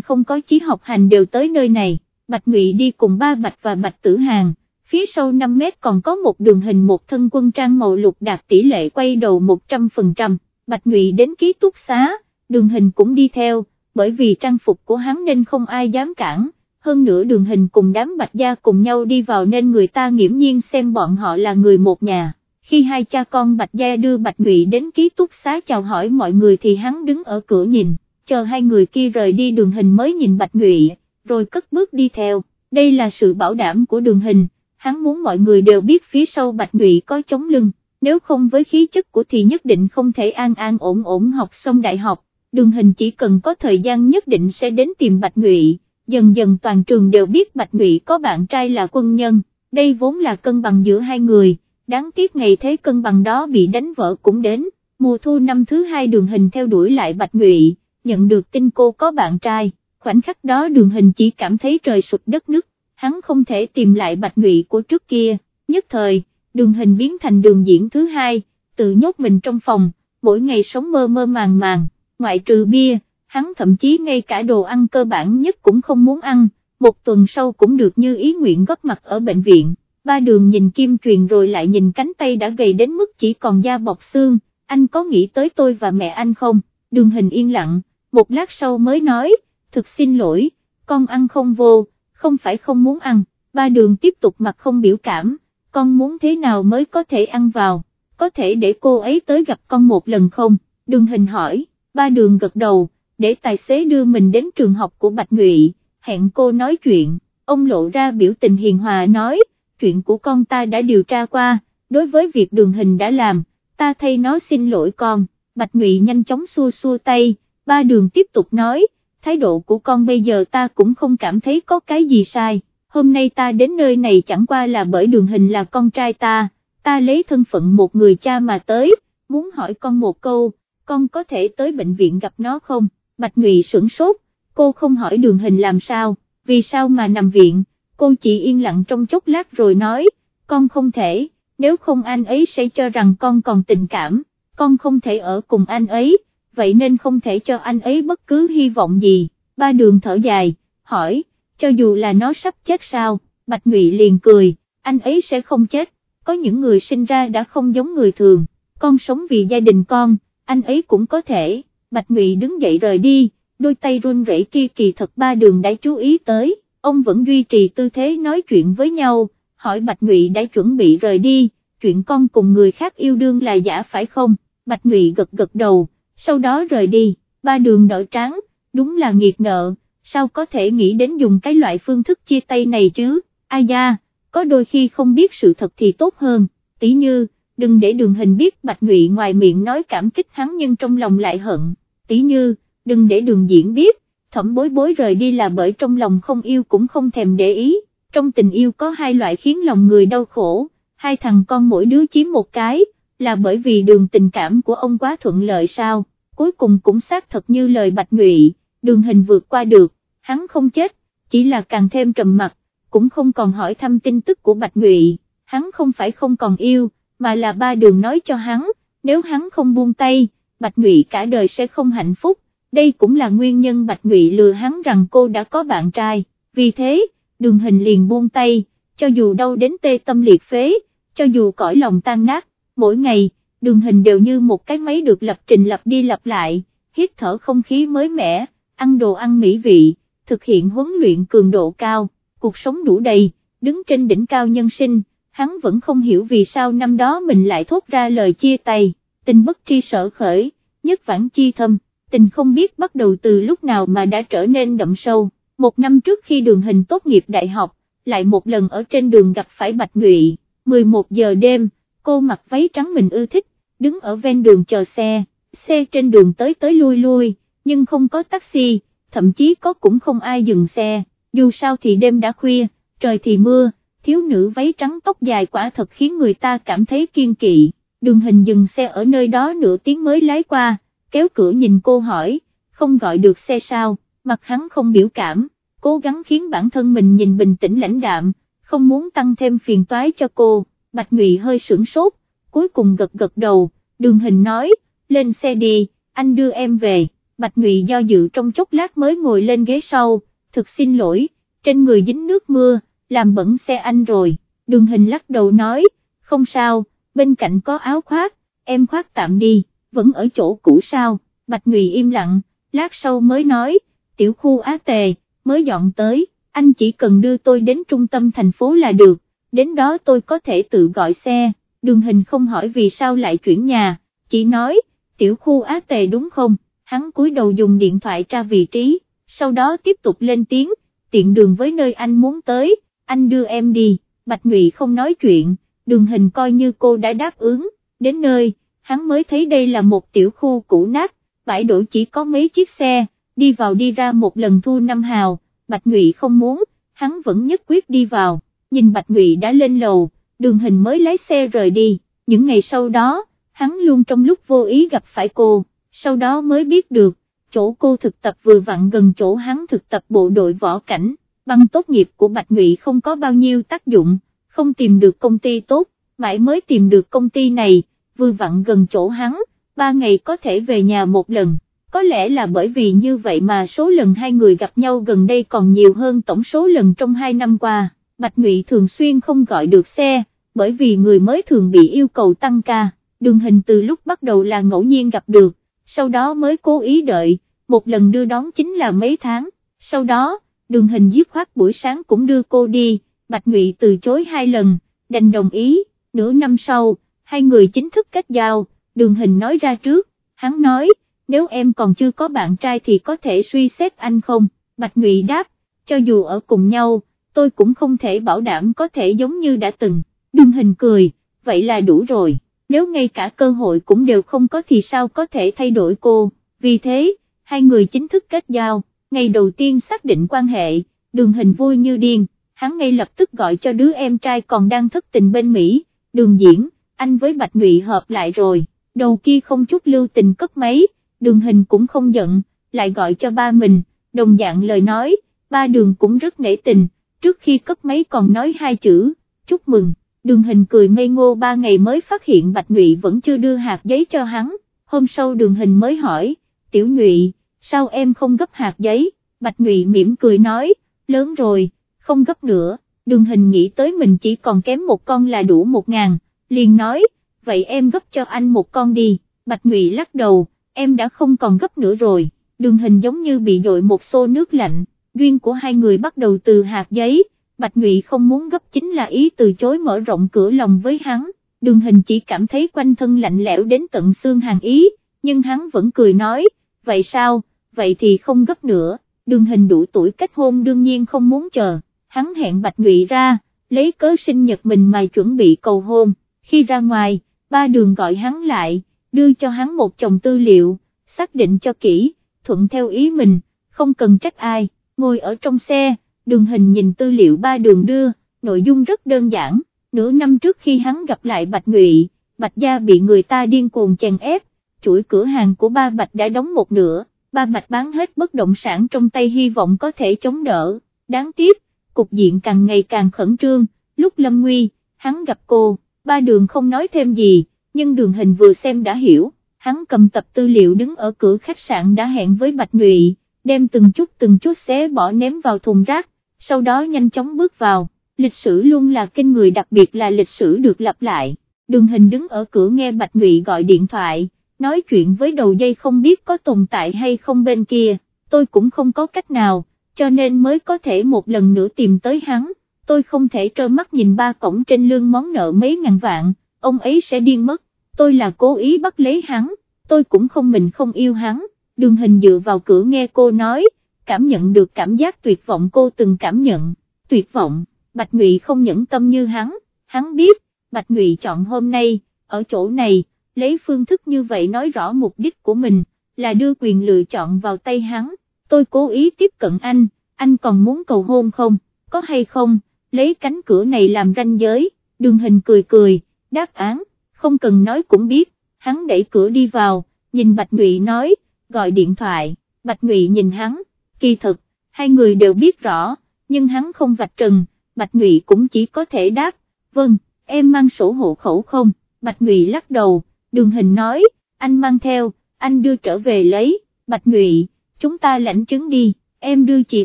không có chí học hành đều tới nơi này, Bạch Ngụy đi cùng ba Bạch và Bạch Tử Hàng, phía sau 5 mét còn có một đường hình một thân quân trang màu lục đạt tỷ lệ quay đầu 100%, Bạch Ngụy đến ký túc xá, đường hình cũng đi theo, bởi vì trang phục của hắn nên không ai dám cản, hơn nữa đường hình cùng đám Bạch Gia cùng nhau đi vào nên người ta nghiễm nhiên xem bọn họ là người một nhà. Khi hai cha con Bạch Gia đưa Bạch Ngụy đến ký túc xá chào hỏi mọi người thì hắn đứng ở cửa nhìn chờ hai người kia rời đi đường hình mới nhìn Bạch Ngụy, rồi cất bước đi theo, đây là sự bảo đảm của đường hình, hắn muốn mọi người đều biết phía sau Bạch Ngụy có chống lưng, nếu không với khí chất của thì nhất định không thể an an ổn ổn học xong đại học, đường hình chỉ cần có thời gian nhất định sẽ đến tìm Bạch Ngụy, dần dần toàn trường đều biết Bạch Ngụy có bạn trai là quân nhân, đây vốn là cân bằng giữa hai người, đáng tiếc ngày thế cân bằng đó bị đánh vỡ cũng đến, mùa thu năm thứ hai đường hình theo đuổi lại Bạch Ngụy nhận được tin cô có bạn trai, khoảnh khắc đó đường hình chỉ cảm thấy trời sụt đất nứt, hắn không thể tìm lại bạch ngụy của trước kia, nhất thời, đường hình biến thành đường diễn thứ hai, tự nhốt mình trong phòng, mỗi ngày sống mơ mơ màng màng, ngoại trừ bia, hắn thậm chí ngay cả đồ ăn cơ bản nhất cũng không muốn ăn, một tuần sau cũng được như ý nguyện góp mặt ở bệnh viện, ba đường nhìn kim truyền rồi lại nhìn cánh tay đã gầy đến mức chỉ còn da bọc xương, anh có nghĩ tới tôi và mẹ anh không, đường hình yên lặng, một lát sau mới nói, thực xin lỗi, con ăn không vô, không phải không muốn ăn, ba đường tiếp tục mặt không biểu cảm, con muốn thế nào mới có thể ăn vào, có thể để cô ấy tới gặp con một lần không, đường hình hỏi, ba đường gật đầu, để tài xế đưa mình đến trường học của Bạch Ngụy, hẹn cô nói chuyện, ông lộ ra biểu tình hiền hòa nói, chuyện của con ta đã điều tra qua, đối với việc đường hình đã làm, ta thay nó xin lỗi con, Bạch Ngụy nhanh chóng xua xua tay, ba đường tiếp tục nói, thái độ của con bây giờ ta cũng không cảm thấy có cái gì sai, hôm nay ta đến nơi này chẳng qua là bởi đường hình là con trai ta, ta lấy thân phận một người cha mà tới, muốn hỏi con một câu, con có thể tới bệnh viện gặp nó không, Bạch Ngụy sửng sốt, cô không hỏi đường hình làm sao, vì sao mà nằm viện, cô chỉ yên lặng trong chốc lát rồi nói, con không thể, nếu không anh ấy sẽ cho rằng con còn tình cảm, con không thể ở cùng anh ấy, vậy nên không thể cho anh ấy bất cứ hy vọng gì, ba đường thở dài, hỏi, cho dù là nó sắp chết sao, Bạch Ngụy liền cười, anh ấy sẽ không chết, có những người sinh ra đã không giống người thường, con sống vì gia đình con, anh ấy cũng có thể, Bạch Ngụy đứng dậy rời đi, đôi tay run rẩy kia kỳ thật ba đường đã chú ý tới, ông vẫn duy trì tư thế nói chuyện với nhau, hỏi Bạch Ngụy đã chuẩn bị rời đi, chuyện con cùng người khác yêu đương là giả phải không, Bạch Ngụy gật gật đầu, sau đó rời đi, ba đường đỡ trắng, đúng là nghiệt nợ, sao có thể nghĩ đến dùng cái loại phương thức chia tay này chứ, ai da, có đôi khi không biết sự thật thì tốt hơn, tí như, đừng để đường hình biết Bạch Ngụy ngoài miệng nói cảm kích hắn nhưng trong lòng lại hận, tí như, đừng để đường diễn biết, thẩm bối bối rời đi là bởi trong lòng không yêu cũng không thèm để ý, trong tình yêu có hai loại khiến lòng người đau khổ, hai thằng con mỗi đứa chiếm một cái, là bởi vì đường tình cảm của ông quá thuận lợi sao, cuối cùng cũng xác thật như lời Bạch Ngụy, đường hình vượt qua được, hắn không chết, chỉ là càng thêm trầm mặc, cũng không còn hỏi thăm tin tức của Bạch Ngụy, hắn không phải không còn yêu, mà là ba đường nói cho hắn, nếu hắn không buông tay, Bạch Ngụy cả đời sẽ không hạnh phúc, đây cũng là nguyên nhân Bạch Ngụy lừa hắn rằng cô đã có bạn trai, vì thế, đường hình liền buông tay, cho dù đau đến tê tâm liệt phế, cho dù cõi lòng tan nát, mỗi ngày, đường hình đều như một cái máy được lập trình lặp đi lặp lại, hít thở không khí mới mẻ, ăn đồ ăn mỹ vị, thực hiện huấn luyện cường độ cao, cuộc sống đủ đầy, đứng trên đỉnh cao nhân sinh, hắn vẫn không hiểu vì sao năm đó mình lại thốt ra lời chia tay, tình bất tri sở khởi, nhất vãn chi thâm, tình không biết bắt đầu từ lúc nào mà đã trở nên đậm sâu, một năm trước khi đường hình tốt nghiệp đại học, lại một lần ở trên đường gặp phải Bạch Ngụy, 11 giờ đêm, cô mặc váy trắng mình ưa thích, đứng ở ven đường chờ xe, xe trên đường tới tới lui lui, nhưng không có taxi, thậm chí có cũng không ai dừng xe, dù sao thì đêm đã khuya, trời thì mưa, thiếu nữ váy trắng tóc dài quả thật khiến người ta cảm thấy kiên kỵ, đường hình dừng xe ở nơi đó nửa tiếng mới lái qua, kéo cửa nhìn cô hỏi, không gọi được xe sao, mặt hắn không biểu cảm, cố gắng khiến bản thân mình nhìn bình tĩnh lãnh đạm, không muốn tăng thêm phiền toái cho cô, Bạch Ngụy hơi sửng sốt, cuối cùng gật gật đầu, đường hình nói, lên xe đi, anh đưa em về, Bạch Ngụy do dự trong chốc lát mới ngồi lên ghế sau, thực xin lỗi, trên người dính nước mưa, làm bẩn xe anh rồi, đường hình lắc đầu nói, không sao, bên cạnh có áo khoác, em khoác tạm đi, vẫn ở chỗ cũ sao, Bạch Ngụy im lặng, lát sau mới nói, tiểu khu Á Tề, mới dọn tới, anh chỉ cần đưa tôi đến trung tâm thành phố là được, đến đó tôi có thể tự gọi xe, đường hình không hỏi vì sao lại chuyển nhà, chỉ nói, tiểu khu Á Tề đúng không, hắn cúi đầu dùng điện thoại tra vị trí, sau đó tiếp tục lên tiếng, tiện đường với nơi anh muốn tới, anh đưa em đi, Bạch Ngụy không nói chuyện, đường hình coi như cô đã đáp ứng, đến nơi, hắn mới thấy đây là một tiểu khu cũ nát, bãi đổ chỉ có mấy chiếc xe, đi vào đi ra một lần thu năm hào, Bạch Ngụy không muốn, hắn vẫn nhất quyết đi vào, nhìn Bạch Ngụy đã lên lầu, đường hình mới lái xe rời đi, những ngày sau đó, hắn luôn trong lúc vô ý gặp phải cô, sau đó mới biết được, chỗ cô thực tập vừa vặn gần chỗ hắn thực tập bộ đội võ cảnh, bằng tốt nghiệp của Bạch Ngụy không có bao nhiêu tác dụng, không tìm được công ty tốt, mãi mới tìm được công ty này, vừa vặn gần chỗ hắn, ba ngày có thể về nhà một lần, có lẽ là bởi vì như vậy mà số lần hai người gặp nhau gần đây còn nhiều hơn tổng số lần trong hai năm qua, Bạch Ngụy thường xuyên không gọi được xe, bởi vì người mới thường bị yêu cầu tăng ca, đường hình từ lúc bắt đầu là ngẫu nhiên gặp được, sau đó mới cố ý đợi, một lần đưa đón chính là mấy tháng, sau đó, đường hình dứt khoát buổi sáng cũng đưa cô đi, Bạch Ngụy từ chối hai lần, đành đồng ý, nửa năm sau, hai người chính thức kết giao, đường hình nói ra trước, hắn nói, nếu em còn chưa có bạn trai thì có thể suy xét anh không, Bạch Ngụy đáp, cho dù ở cùng nhau, tôi cũng không thể bảo đảm có thể giống như đã từng, đường hình cười, vậy là đủ rồi, nếu ngay cả cơ hội cũng đều không có thì sao có thể thay đổi cô, vì thế, hai người chính thức kết giao, ngày đầu tiên xác định quan hệ, đường hình vui như điên, hắn ngay lập tức gọi cho đứa em trai còn đang thất tình bên Mỹ, đường diễn, anh với Bạch Ngụy hợp lại rồi, đầu kia không chút lưu tình cất máy, đường hình cũng không giận, lại gọi cho ba mình, đồng dạng lời nói, ba đường cũng rất nể tình, trước khi cất máy còn nói hai chữ, chúc mừng, đường hình cười ngây ngô ba ngày mới phát hiện Bạch Ngụy vẫn chưa đưa hạt giấy cho hắn, hôm sau đường hình mới hỏi, tiểu Ngụy, sao em không gấp hạt giấy, Bạch Ngụy mỉm cười nói, lớn rồi, không gấp nữa, đường hình nghĩ tới mình chỉ còn kém một con là đủ một ngàn, liền nói, vậy em gấp cho anh một con đi, Bạch Ngụy lắc đầu, em đã không còn gấp nữa rồi, đường hình giống như bị dội một xô nước lạnh, duyên của hai người bắt đầu từ hạt giấy, Bạch Ngụy không muốn gấp chính là ý từ chối mở rộng cửa lòng với hắn, đường hình chỉ cảm thấy quanh thân lạnh lẽo đến tận xương hàng ý, nhưng hắn vẫn cười nói, vậy sao, vậy thì không gấp nữa, đường hình đủ tuổi kết hôn đương nhiên không muốn chờ, hắn hẹn Bạch Ngụy ra, lấy cớ sinh nhật mình mà chuẩn bị cầu hôn, khi ra ngoài, ba đường gọi hắn lại, đưa cho hắn một chồng tư liệu, xác định cho kỹ, thuận theo ý mình, không cần trách ai, ngồi ở trong xe, đường hình nhìn tư liệu ba đường đưa, nội dung rất đơn giản, nửa năm trước khi hắn gặp lại Bạch Ngụy, Bạch Gia bị người ta điên cuồng chèn ép, chuỗi cửa hàng của ba Bạch đã đóng một nửa, ba Bạch bán hết bất động sản trong tay hy vọng có thể chống đỡ, đáng tiếc, cục diện càng ngày càng khẩn trương, lúc lâm nguy, hắn gặp cô, ba đường không nói thêm gì, nhưng đường hình vừa xem đã hiểu, hắn cầm tập tư liệu đứng ở cửa khách sạn đã hẹn với Bạch Ngụy, đem từng chút từng chút xé bỏ ném vào thùng rác, sau đó nhanh chóng bước vào, lịch sử luôn là kinh người đặc biệt là lịch sử được lặp lại, đường hình đứng ở cửa nghe Bạch Ngụy gọi điện thoại, nói chuyện với đầu dây không biết có tồn tại hay không bên kia, tôi cũng không có cách nào, cho nên mới có thể một lần nữa tìm tới hắn, tôi không thể trơ mắt nhìn ba cổng trên lương món nợ mấy ngàn vạn, ông ấy sẽ điên mất, tôi là cố ý bắt lấy hắn, tôi cũng không mình không yêu hắn, đường hình dựa vào cửa nghe cô nói, cảm nhận được cảm giác tuyệt vọng cô từng cảm nhận, tuyệt vọng, Bạch Ngụy không nhẫn tâm như hắn, hắn biết, Bạch Ngụy chọn hôm nay, ở chỗ này, lấy phương thức như vậy nói rõ mục đích của mình, là đưa quyền lựa chọn vào tay hắn, tôi cố ý tiếp cận anh, anh còn muốn cầu hôn không, có hay không, lấy cánh cửa này làm ranh giới, đường hình cười cười, đáp án, không cần nói cũng biết, hắn đẩy cửa đi vào, nhìn Bạch Ngụy nói, gọi điện thoại, Bạch Ngụy nhìn hắn, kỳ thực, hai người đều biết rõ, nhưng hắn không vạch trần, Bạch Ngụy cũng chỉ có thể đáp, vâng, em mang sổ hộ khẩu không, Bạch Ngụy lắc đầu, đường hình nói, anh mang theo, anh đưa trở về lấy, Bạch Ngụy, chúng ta lãnh chứng đi, em đưa chìa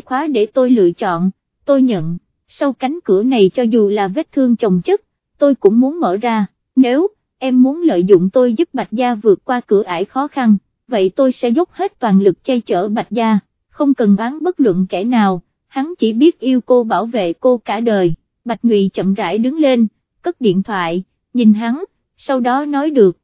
khóa để tôi lựa chọn, tôi nhận, sau cánh cửa này cho dù là vết thương chồng chất, tôi cũng muốn mở ra, nếu, em muốn lợi dụng tôi giúp Bạch Gia vượt qua cửa ải khó khăn, vậy tôi sẽ dốc hết toàn lực che chở Bạch Gia, không cần bán bất luận kẻ nào, hắn chỉ biết yêu cô bảo vệ cô cả đời, Bạch Ngụy chậm rãi đứng lên, cất điện thoại, nhìn hắn, sau đó nói được,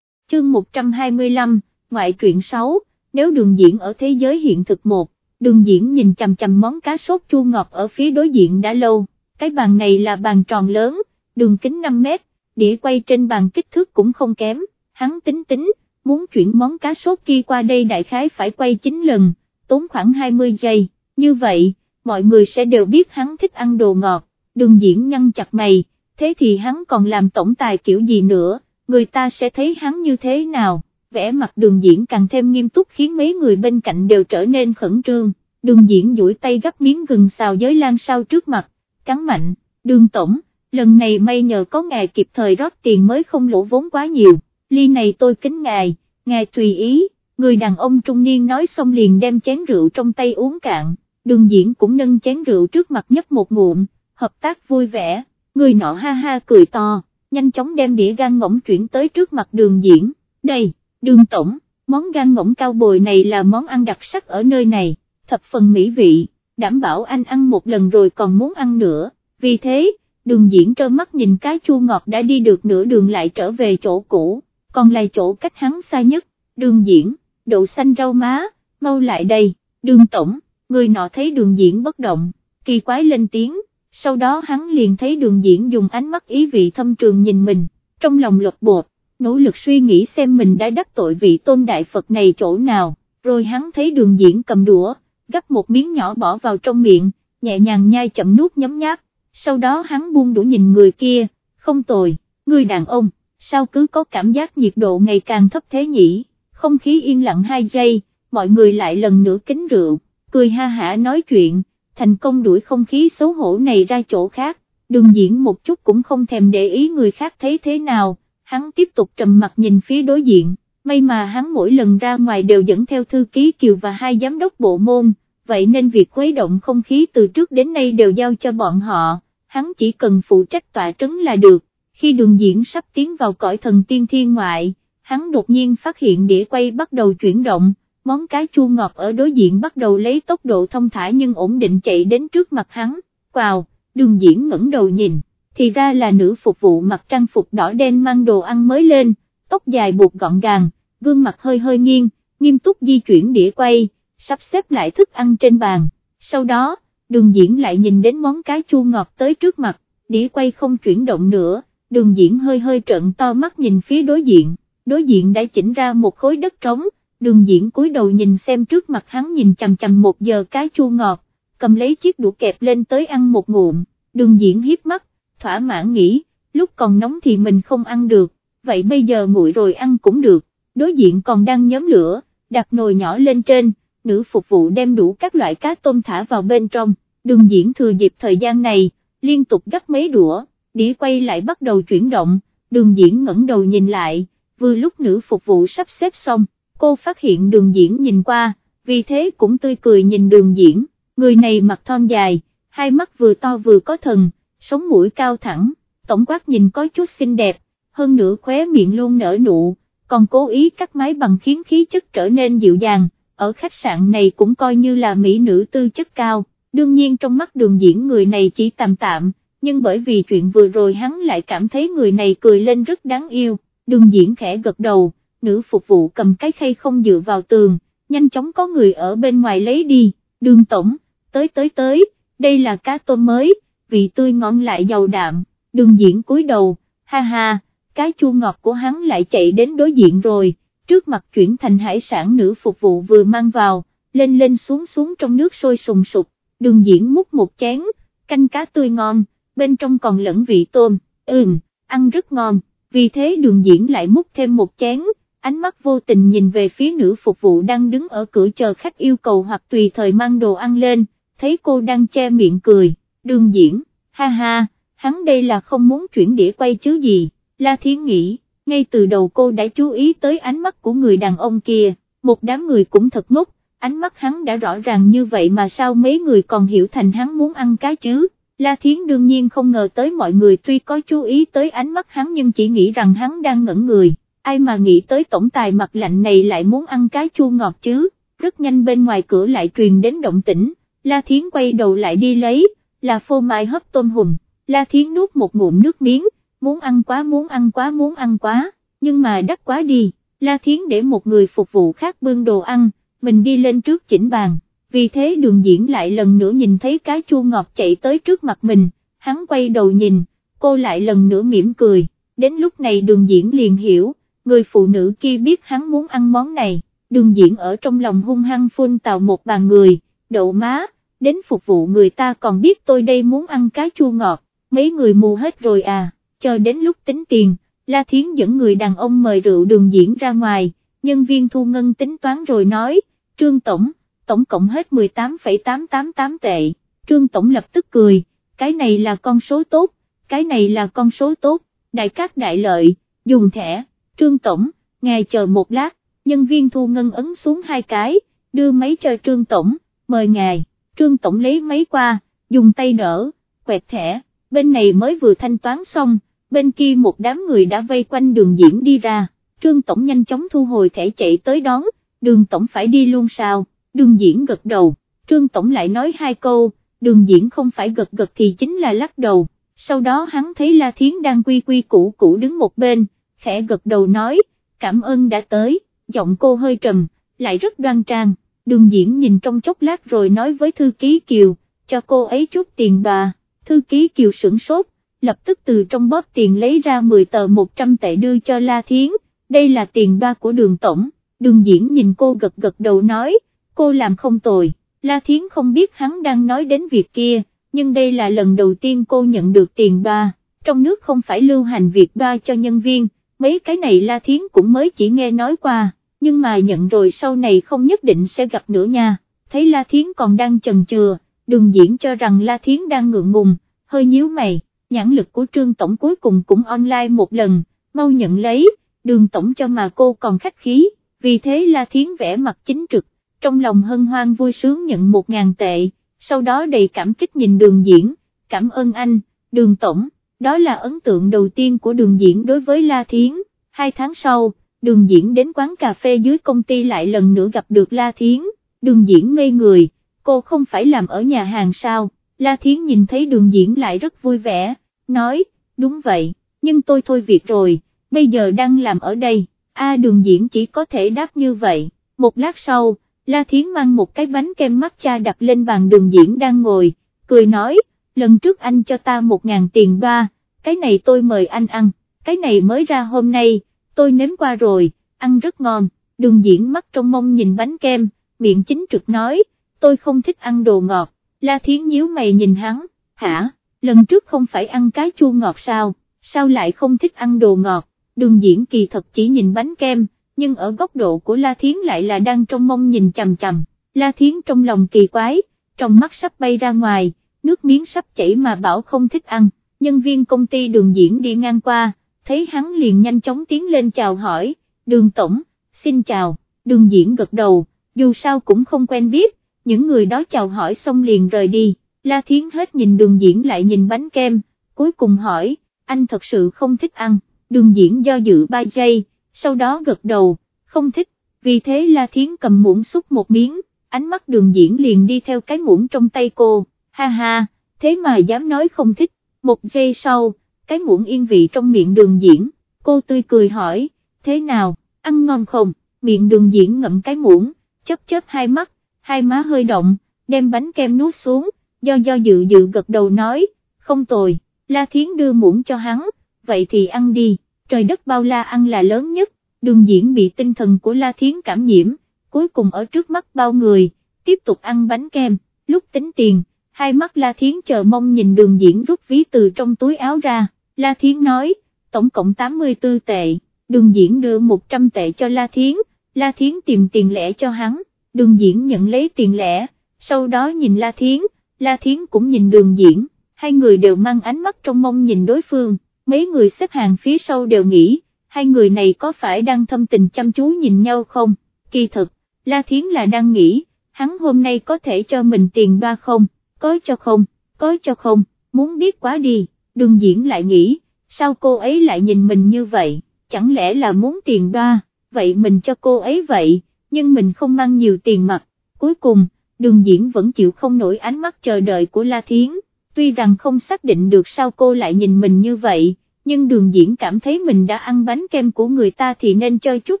chương 125, ngoại truyện 6, nếu đường diễn ở thế giới hiện thực một, đường diễn nhìn chằm chằm món cá sốt chua ngọt ở phía đối diện đã lâu, cái bàn này là bàn tròn lớn, đường kính 5 mét, đĩa quay trên bàn kích thước cũng không kém, hắn tính tính, muốn chuyển món cá sốt kia qua đây đại khái phải quay 9 lần, tốn khoảng 20 giây, như vậy, mọi người sẽ đều biết hắn thích ăn đồ ngọt, đường diễn nhăn chặt mày, thế thì hắn còn làm tổng tài kiểu gì nữa, người ta sẽ thấy hắn như thế nào, vẽ mặt đường diễn càng thêm nghiêm túc khiến mấy người bên cạnh đều trở nên khẩn trương, đường diễn duỗi tay gấp miếng gừng xào với lan sao trước mặt, cắn mạnh, đường tổng, lần này may nhờ có ngài kịp thời rót tiền mới không lỗ vốn quá nhiều, ly này tôi kính ngài, ngài tùy ý, người đàn ông trung niên nói xong liền đem chén rượu trong tay uống cạn, đường diễn cũng nâng chén rượu trước mặt nhấp một ngụm, hợp tác vui vẻ, người nọ ha ha cười to, nhanh chóng đem đĩa gan ngỗng chuyển tới trước mặt đường diễn, đây, đường tổng, món gan ngỗng cao bồi này là món ăn đặc sắc ở nơi này, thập phần mỹ vị, đảm bảo anh ăn một lần rồi còn muốn ăn nữa, vì thế, đường diễn trơ mắt nhìn cái chua ngọt đã đi được nửa đường lại trở về chỗ cũ, còn là chỗ cách hắn xa nhất, đường diễn, đậu xanh rau má, mau lại đây, đường tổng, người nọ thấy đường diễn bất động, kỳ quái lên tiếng, sau đó hắn liền thấy đường diễn dùng ánh mắt ý vị thâm trường nhìn mình, trong lòng lột bột, nỗ lực suy nghĩ xem mình đã đắc tội vị tôn đại Phật này chỗ nào, rồi hắn thấy đường diễn cầm đũa, gắp một miếng nhỏ bỏ vào trong miệng, nhẹ nhàng nhai chậm nuốt nhấm nháp, sau đó hắn buông đũa nhìn người kia, không tồi, người đàn ông, sao cứ có cảm giác nhiệt độ ngày càng thấp thế nhỉ, không khí yên lặng hai giây, mọi người lại lần nữa kính rượu, cười ha hả nói chuyện, thành công đuổi không khí xấu hổ này ra chỗ khác, đường diễn một chút cũng không thèm để ý người khác thấy thế nào, hắn tiếp tục trầm mặt nhìn phía đối diện, may mà hắn mỗi lần ra ngoài đều dẫn theo thư ký Kiều và hai giám đốc bộ môn, vậy nên việc khuấy động không khí từ trước đến nay đều giao cho bọn họ, hắn chỉ cần phụ trách tọa trấn là được, khi đường diễn sắp tiến vào cõi thần tiên thiên ngoại, hắn đột nhiên phát hiện đĩa quay bắt đầu chuyển động, món cá chua ngọt ở đối diện bắt đầu lấy tốc độ thông thả nhưng ổn định chạy đến trước mặt hắn, quào, đường diễn ngẩng đầu nhìn, thì ra là nữ phục vụ mặc trang phục đỏ đen mang đồ ăn mới lên, tóc dài buộc gọn gàng, gương mặt hơi hơi nghiêng, nghiêm túc di chuyển đĩa quay, sắp xếp lại thức ăn trên bàn, sau đó, đường diễn lại nhìn đến món cá chua ngọt tới trước mặt, đĩa quay không chuyển động nữa, đường diễn hơi hơi trợn to mắt nhìn phía đối diện, đối diện đã chỉnh ra một khối đất trống, đường diễn cúi đầu nhìn xem trước mặt hắn nhìn chằm chằm một giờ cái chua ngọt, cầm lấy chiếc đũa kẹp lên tới ăn một ngụm, đường diễn hiếp mắt, thỏa mãn nghĩ, lúc còn nóng thì mình không ăn được, vậy bây giờ nguội rồi ăn cũng được, đối diện còn đang nhóm lửa, đặt nồi nhỏ lên trên, nữ phục vụ đem đủ các loại cá tôm thả vào bên trong, đường diễn thừa dịp thời gian này, liên tục gắp mấy đũa, đĩa quay lại bắt đầu chuyển động, đường diễn ngẩng đầu nhìn lại, vừa lúc nữ phục vụ sắp xếp xong, cô phát hiện đường diễn nhìn qua, vì thế cũng tươi cười nhìn đường diễn, người này mặt thon dài, hai mắt vừa to vừa có thần, sống mũi cao thẳng, tổng quát nhìn có chút xinh đẹp, hơn nữa khóe miệng luôn nở nụ, còn cố ý cắt mái bằng khiến khí chất trở nên dịu dàng, ở khách sạn này cũng coi như là mỹ nữ tư chất cao, đương nhiên trong mắt đường diễn người này chỉ tạm tạm, nhưng bởi vì chuyện vừa rồi hắn lại cảm thấy người này cười lên rất đáng yêu, đường diễn khẽ gật đầu, nữ phục vụ cầm cái khay không dựa vào tường, nhanh chóng có người ở bên ngoài lấy đi, đường tổng, tới tới tới, đây là cá tôm mới, vị tươi ngon lại giàu đạm, đường diễn cúi đầu, ha ha, cái chua ngọt của hắn lại chạy đến đối diện rồi, trước mặt chuyển thành hải sản nữ phục vụ vừa mang vào, lên lên xuống xuống trong nước sôi sùng sục, đường diễn múc một chén, canh cá tươi ngon, bên trong còn lẫn vị tôm, ừm, ăn rất ngon, vì thế đường diễn lại múc thêm một chén, ánh mắt vô tình nhìn về phía nữ phục vụ đang đứng ở cửa chờ khách yêu cầu hoặc tùy thời mang đồ ăn lên, thấy cô đang che miệng cười, đường diễn, ha ha, hắn đây là không muốn chuyển đĩa quay chứ gì, La Thiến nghĩ, ngay từ đầu cô đã chú ý tới ánh mắt của người đàn ông kia, một đám người cũng thật ngốc, ánh mắt hắn đã rõ ràng như vậy mà sao mấy người còn hiểu thành hắn muốn ăn cá chứ. La Thiến đương nhiên không ngờ tới mọi người tuy có chú ý tới ánh mắt hắn nhưng chỉ nghĩ rằng hắn đang ngẩn người, ai mà nghĩ tới tổng tài mặt lạnh này lại muốn ăn cái chua ngọt chứ, rất nhanh bên ngoài cửa lại truyền đến động tĩnh, La Thiến quay đầu lại đi lấy, là phô mai hấp tôm hùm, La Thiến nuốt một ngụm nước miếng, muốn ăn quá muốn ăn quá muốn ăn quá, nhưng mà đắt quá đi, La Thiến để một người phục vụ khác bưng đồ ăn, mình đi lên trước chỉnh bàn, vì thế đường diễn lại lần nữa nhìn thấy cái chua ngọt chạy tới trước mặt mình, hắn quay đầu nhìn, cô lại lần nữa mỉm cười, đến lúc này đường diễn liền hiểu, người phụ nữ kia biết hắn muốn ăn món này, đường diễn ở trong lòng hung hăng phun tào một bàn người, đậu má, đến phục vụ người ta còn biết tôi đây muốn ăn cá chua ngọt, mấy người mù hết rồi à, chờ đến lúc tính tiền, La Thiến dẫn người đàn ông mời rượu đường diễn ra ngoài, nhân viên thu ngân tính toán rồi nói, Trương Tổng, tổng cộng hết 18,888 tệ, Trương Tổng lập tức cười, cái này là con số tốt, cái này là con số tốt, đại cát đại lợi, dùng thẻ, Trương Tổng, ngài chờ một lát, nhân viên thu ngân ấn xuống hai cái, đưa máy cho Trương Tổng, mời ngài, Trương Tổng lấy máy qua, dùng tay đỡ, quẹt thẻ, bên này mới vừa thanh toán xong, bên kia một đám người đã vây quanh đường diễn đi ra, trương tổng nhanh chóng thu hồi thẻ chạy tới đón, đường tổng phải đi luôn sao, đường diễn gật đầu, trương tổng lại nói hai câu, đường diễn không phải gật gật thì chính là lắc đầu, sau đó hắn thấy La Thiến đang quy quy củ củ đứng một bên, khẽ gật đầu nói, cảm ơn đã tới, giọng cô hơi trầm, lại rất đoan trang, đường diễn nhìn trong chốc lát rồi nói với thư ký Kiều, cho cô ấy chút tiền bà, thư ký Kiều sửng sốt, lập tức từ trong bóp tiền lấy ra 10 tờ 100 tệ đưa cho La Thiến, đây là tiền ba của đường tổng, đường diễn nhìn cô gật gật đầu nói, cô làm không tồi, La Thiến không biết hắn đang nói đến việc kia, nhưng đây là lần đầu tiên cô nhận được tiền ba, trong nước không phải lưu hành việc đoa cho nhân viên, mấy cái này La Thiến cũng mới chỉ nghe nói qua, nhưng mà nhận rồi sau này không nhất định sẽ gặp nữa nha, thấy La Thiến còn đang chần chừ, đường diễn cho rằng La Thiến đang ngượng ngùng, hơi nhíu mày, nhãn lực của Trương Tổng cuối cùng cũng online một lần, mau nhận lấy, đường Tổng cho mà cô còn khách khí, vì thế La Thiến vẽ mặt chính trực, trong lòng hân hoan vui sướng nhận một ngàn tệ, sau đó đầy cảm kích nhìn đường diễn, cảm ơn anh, đường Tổng, đó là ấn tượng đầu tiên của đường diễn đối với La Thiến, hai tháng sau, đường diễn đến quán cà phê dưới công ty lại lần nữa gặp được La Thiến, đường diễn ngây người, cô không phải làm ở nhà hàng sao, La Thiến nhìn thấy đường diễn lại rất vui vẻ, nói, đúng vậy, nhưng tôi thôi việc rồi, bây giờ đang làm ở đây, a đường diễn chỉ có thể đáp như vậy, một lát sau, La Thiến mang một cái bánh kem matcha đặt lên bàn đường diễn đang ngồi, cười nói, lần trước anh cho ta một ngàn tiền ba, cái này tôi mời anh ăn, cái này mới ra hôm nay, tôi nếm qua rồi, ăn rất ngon, đường diễn mắt trong mông nhìn bánh kem, miệng chính trực nói, tôi không thích ăn đồ ngọt, La Thiến nhíu mày nhìn hắn, hả, lần trước không phải ăn cái chua ngọt sao, sao lại không thích ăn đồ ngọt, đường diễn kỳ thật chỉ nhìn bánh kem, nhưng ở góc độ của La Thiến lại là đang trong mông nhìn chầm chầm, La Thiến trong lòng kỳ quái, trong mắt sắp bay ra ngoài, nước miếng sắp chảy mà bảo không thích ăn, nhân viên công ty đường diễn đi ngang qua, thấy hắn liền nhanh chóng tiến lên chào hỏi, đường tổng, xin chào, đường diễn gật đầu, dù sao cũng không quen biết, những người đó chào hỏi xong liền rời đi, La Thiến hết nhìn đường diễn lại nhìn bánh kem, cuối cùng hỏi, anh thật sự không thích ăn, đường diễn do dự 3 giây, sau đó gật đầu, không thích, vì thế La Thiến cầm muỗng xúc một miếng, ánh mắt đường diễn liền đi theo cái muỗng trong tay cô, ha ha, thế mà dám nói không thích, một giây sau, cái muỗng yên vị trong miệng đường diễn, cô tươi cười hỏi, thế nào, ăn ngon không, miệng đường diễn ngậm cái muỗng, chớp chớp hai mắt, hai má hơi động, đem bánh kem nuốt xuống, do do dự dự gật đầu nói, không tồi, La Thiến đưa muỗng cho hắn, vậy thì ăn đi, trời đất bao la ăn là lớn nhất, đường diễn bị tinh thần của La Thiến cảm nhiễm, cuối cùng ở trước mắt bao người, tiếp tục ăn bánh kem, lúc tính tiền, hai mắt La Thiến chờ mong nhìn đường diễn rút ví từ trong túi áo ra, La Thiến nói, tổng cộng 84 tệ, đường diễn đưa 100 tệ cho La Thiến, La Thiến tìm tiền lẻ cho hắn, đường diễn nhận lấy tiền lẻ, sau đó nhìn La Thiến, La Thiến cũng nhìn đường diễn, hai người đều mang ánh mắt trong mong nhìn đối phương, mấy người xếp hàng phía sau đều nghĩ, hai người này có phải đang thâm tình chăm chú nhìn nhau không, kỳ thực, La Thiến là đang nghĩ, hắn hôm nay có thể cho mình tiền đoa không, có cho không, có cho không, muốn biết quá đi, đường diễn lại nghĩ, sao cô ấy lại nhìn mình như vậy, chẳng lẽ là muốn tiền đoa, vậy mình cho cô ấy vậy, nhưng mình không mang nhiều tiền mặt, cuối cùng, đường diễn vẫn chịu không nổi ánh mắt chờ đợi của La Thiến, tuy rằng không xác định được sao cô lại nhìn mình như vậy, nhưng đường diễn cảm thấy mình đã ăn bánh kem của người ta thì nên cho chút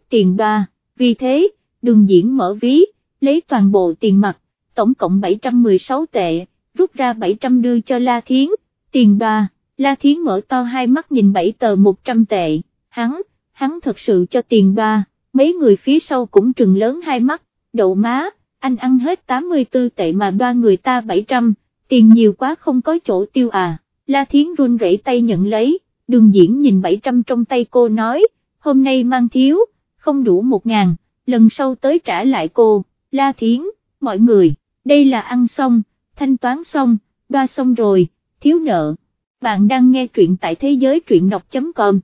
tiền ba, vì thế, đường diễn mở ví, lấy toàn bộ tiền mặt, tổng cộng 716 tệ, rút ra 700 đưa cho La Thiến, tiền ba, La Thiến mở to hai mắt nhìn 7 tờ 100 tệ, hắn, hắn thật sự cho tiền ba, mấy người phía sau cũng trừng lớn hai mắt, đậu má, anh ăn hết 84 tệ mà đoa người ta 700, tiền nhiều quá không có chỗ tiêu à, La Thiến run rẩy tay nhận lấy, đường diễn nhìn 700 trong tay cô nói, hôm nay mang thiếu, không đủ 1 ngàn, lần sau tới trả lại cô, La Thiến, mọi người, đây là ăn xong, thanh toán xong, đoa xong rồi, thiếu nợ. Bạn đang nghe truyện tại thế giới truyện đọc.com